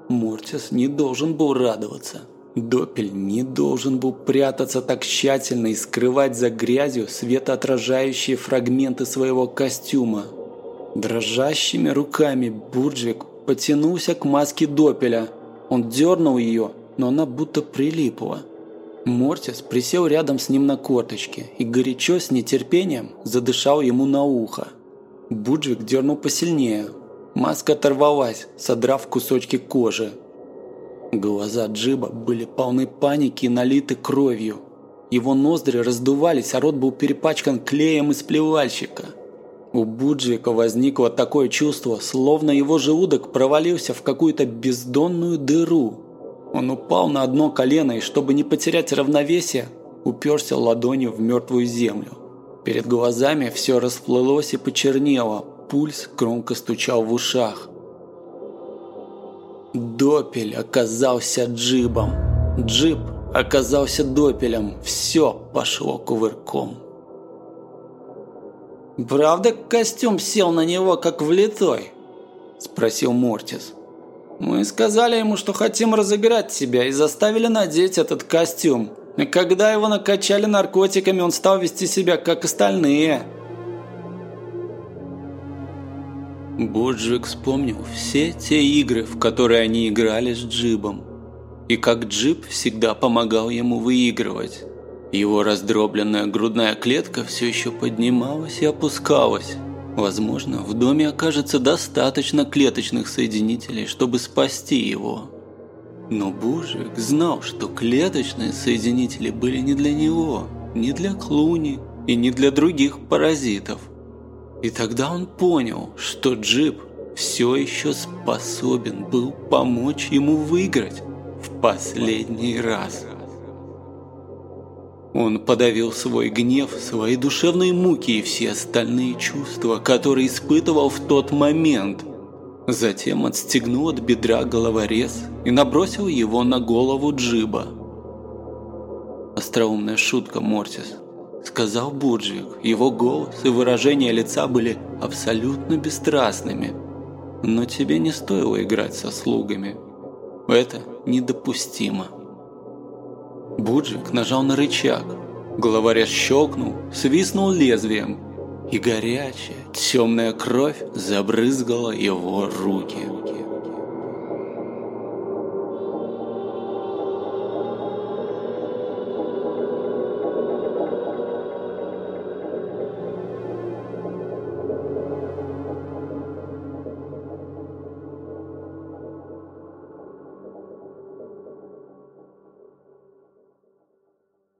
Мортис не должен был радоваться. Допель не должен был прятаться так тщательно и скрывать за грязью светоотражающие фрагменты своего костюма. Дрожащими руками Бурджик потянулся к маске Допеля. Он дернул ее, но она будто прилипла. Мортис присел рядом с ним на корточке и горячо с нетерпением задышал ему на ухо. Буджвик дернул посильнее. Маска оторвалась, содрав кусочки кожи. Глаза Джиба были полны паники и налиты кровью. Его ноздри раздувались, а рот был перепачкан клеем из плевальщика. У Буджвика возникло такое чувство, словно его желудок провалился в какую-то бездонную дыру. Он упал на одно колено и, чтобы не потерять равновесие, уперся ладонью в мертвую землю. Перед глазами все расплылось и почернело, пульс громко стучал в ушах. Допель оказался джибом. Джип оказался допелем. Все пошло кувырком. «Правда костюм сел на него как влитой?» – спросил Мортис. «Мы сказали ему, что хотим разыграть тебя и заставили надеть этот костюм. И когда его накачали наркотиками, он стал вести себя как остальные». Боджик вспомнил все те игры, в которые они играли с Джибом. И как Джиб всегда помогал ему выигрывать. Его раздробленная грудная клетка все еще поднималась и опускалась. Возможно, в доме окажется достаточно клеточных соединителей, чтобы спасти его. Но Бужик знал, что клеточные соединители были не для него, не для Клуни и не для других паразитов. И тогда он понял, что Джип все еще способен был помочь ему выиграть в последний раз. Он подавил свой гнев, свои душевные муки и все остальные чувства, которые испытывал в тот момент. Затем отстегнул от бедра головорез и набросил его на голову Джиба. Остроумная шутка, Мортис, сказал Бурджик. Его голос и выражение лица были абсолютно бесстрастными. Но тебе не стоило играть со слугами. Это недопустимо. Буджик нажал на рычаг. Головорез щелкнул, свистнул лезвием, и горячая темная кровь забрызгала его руки.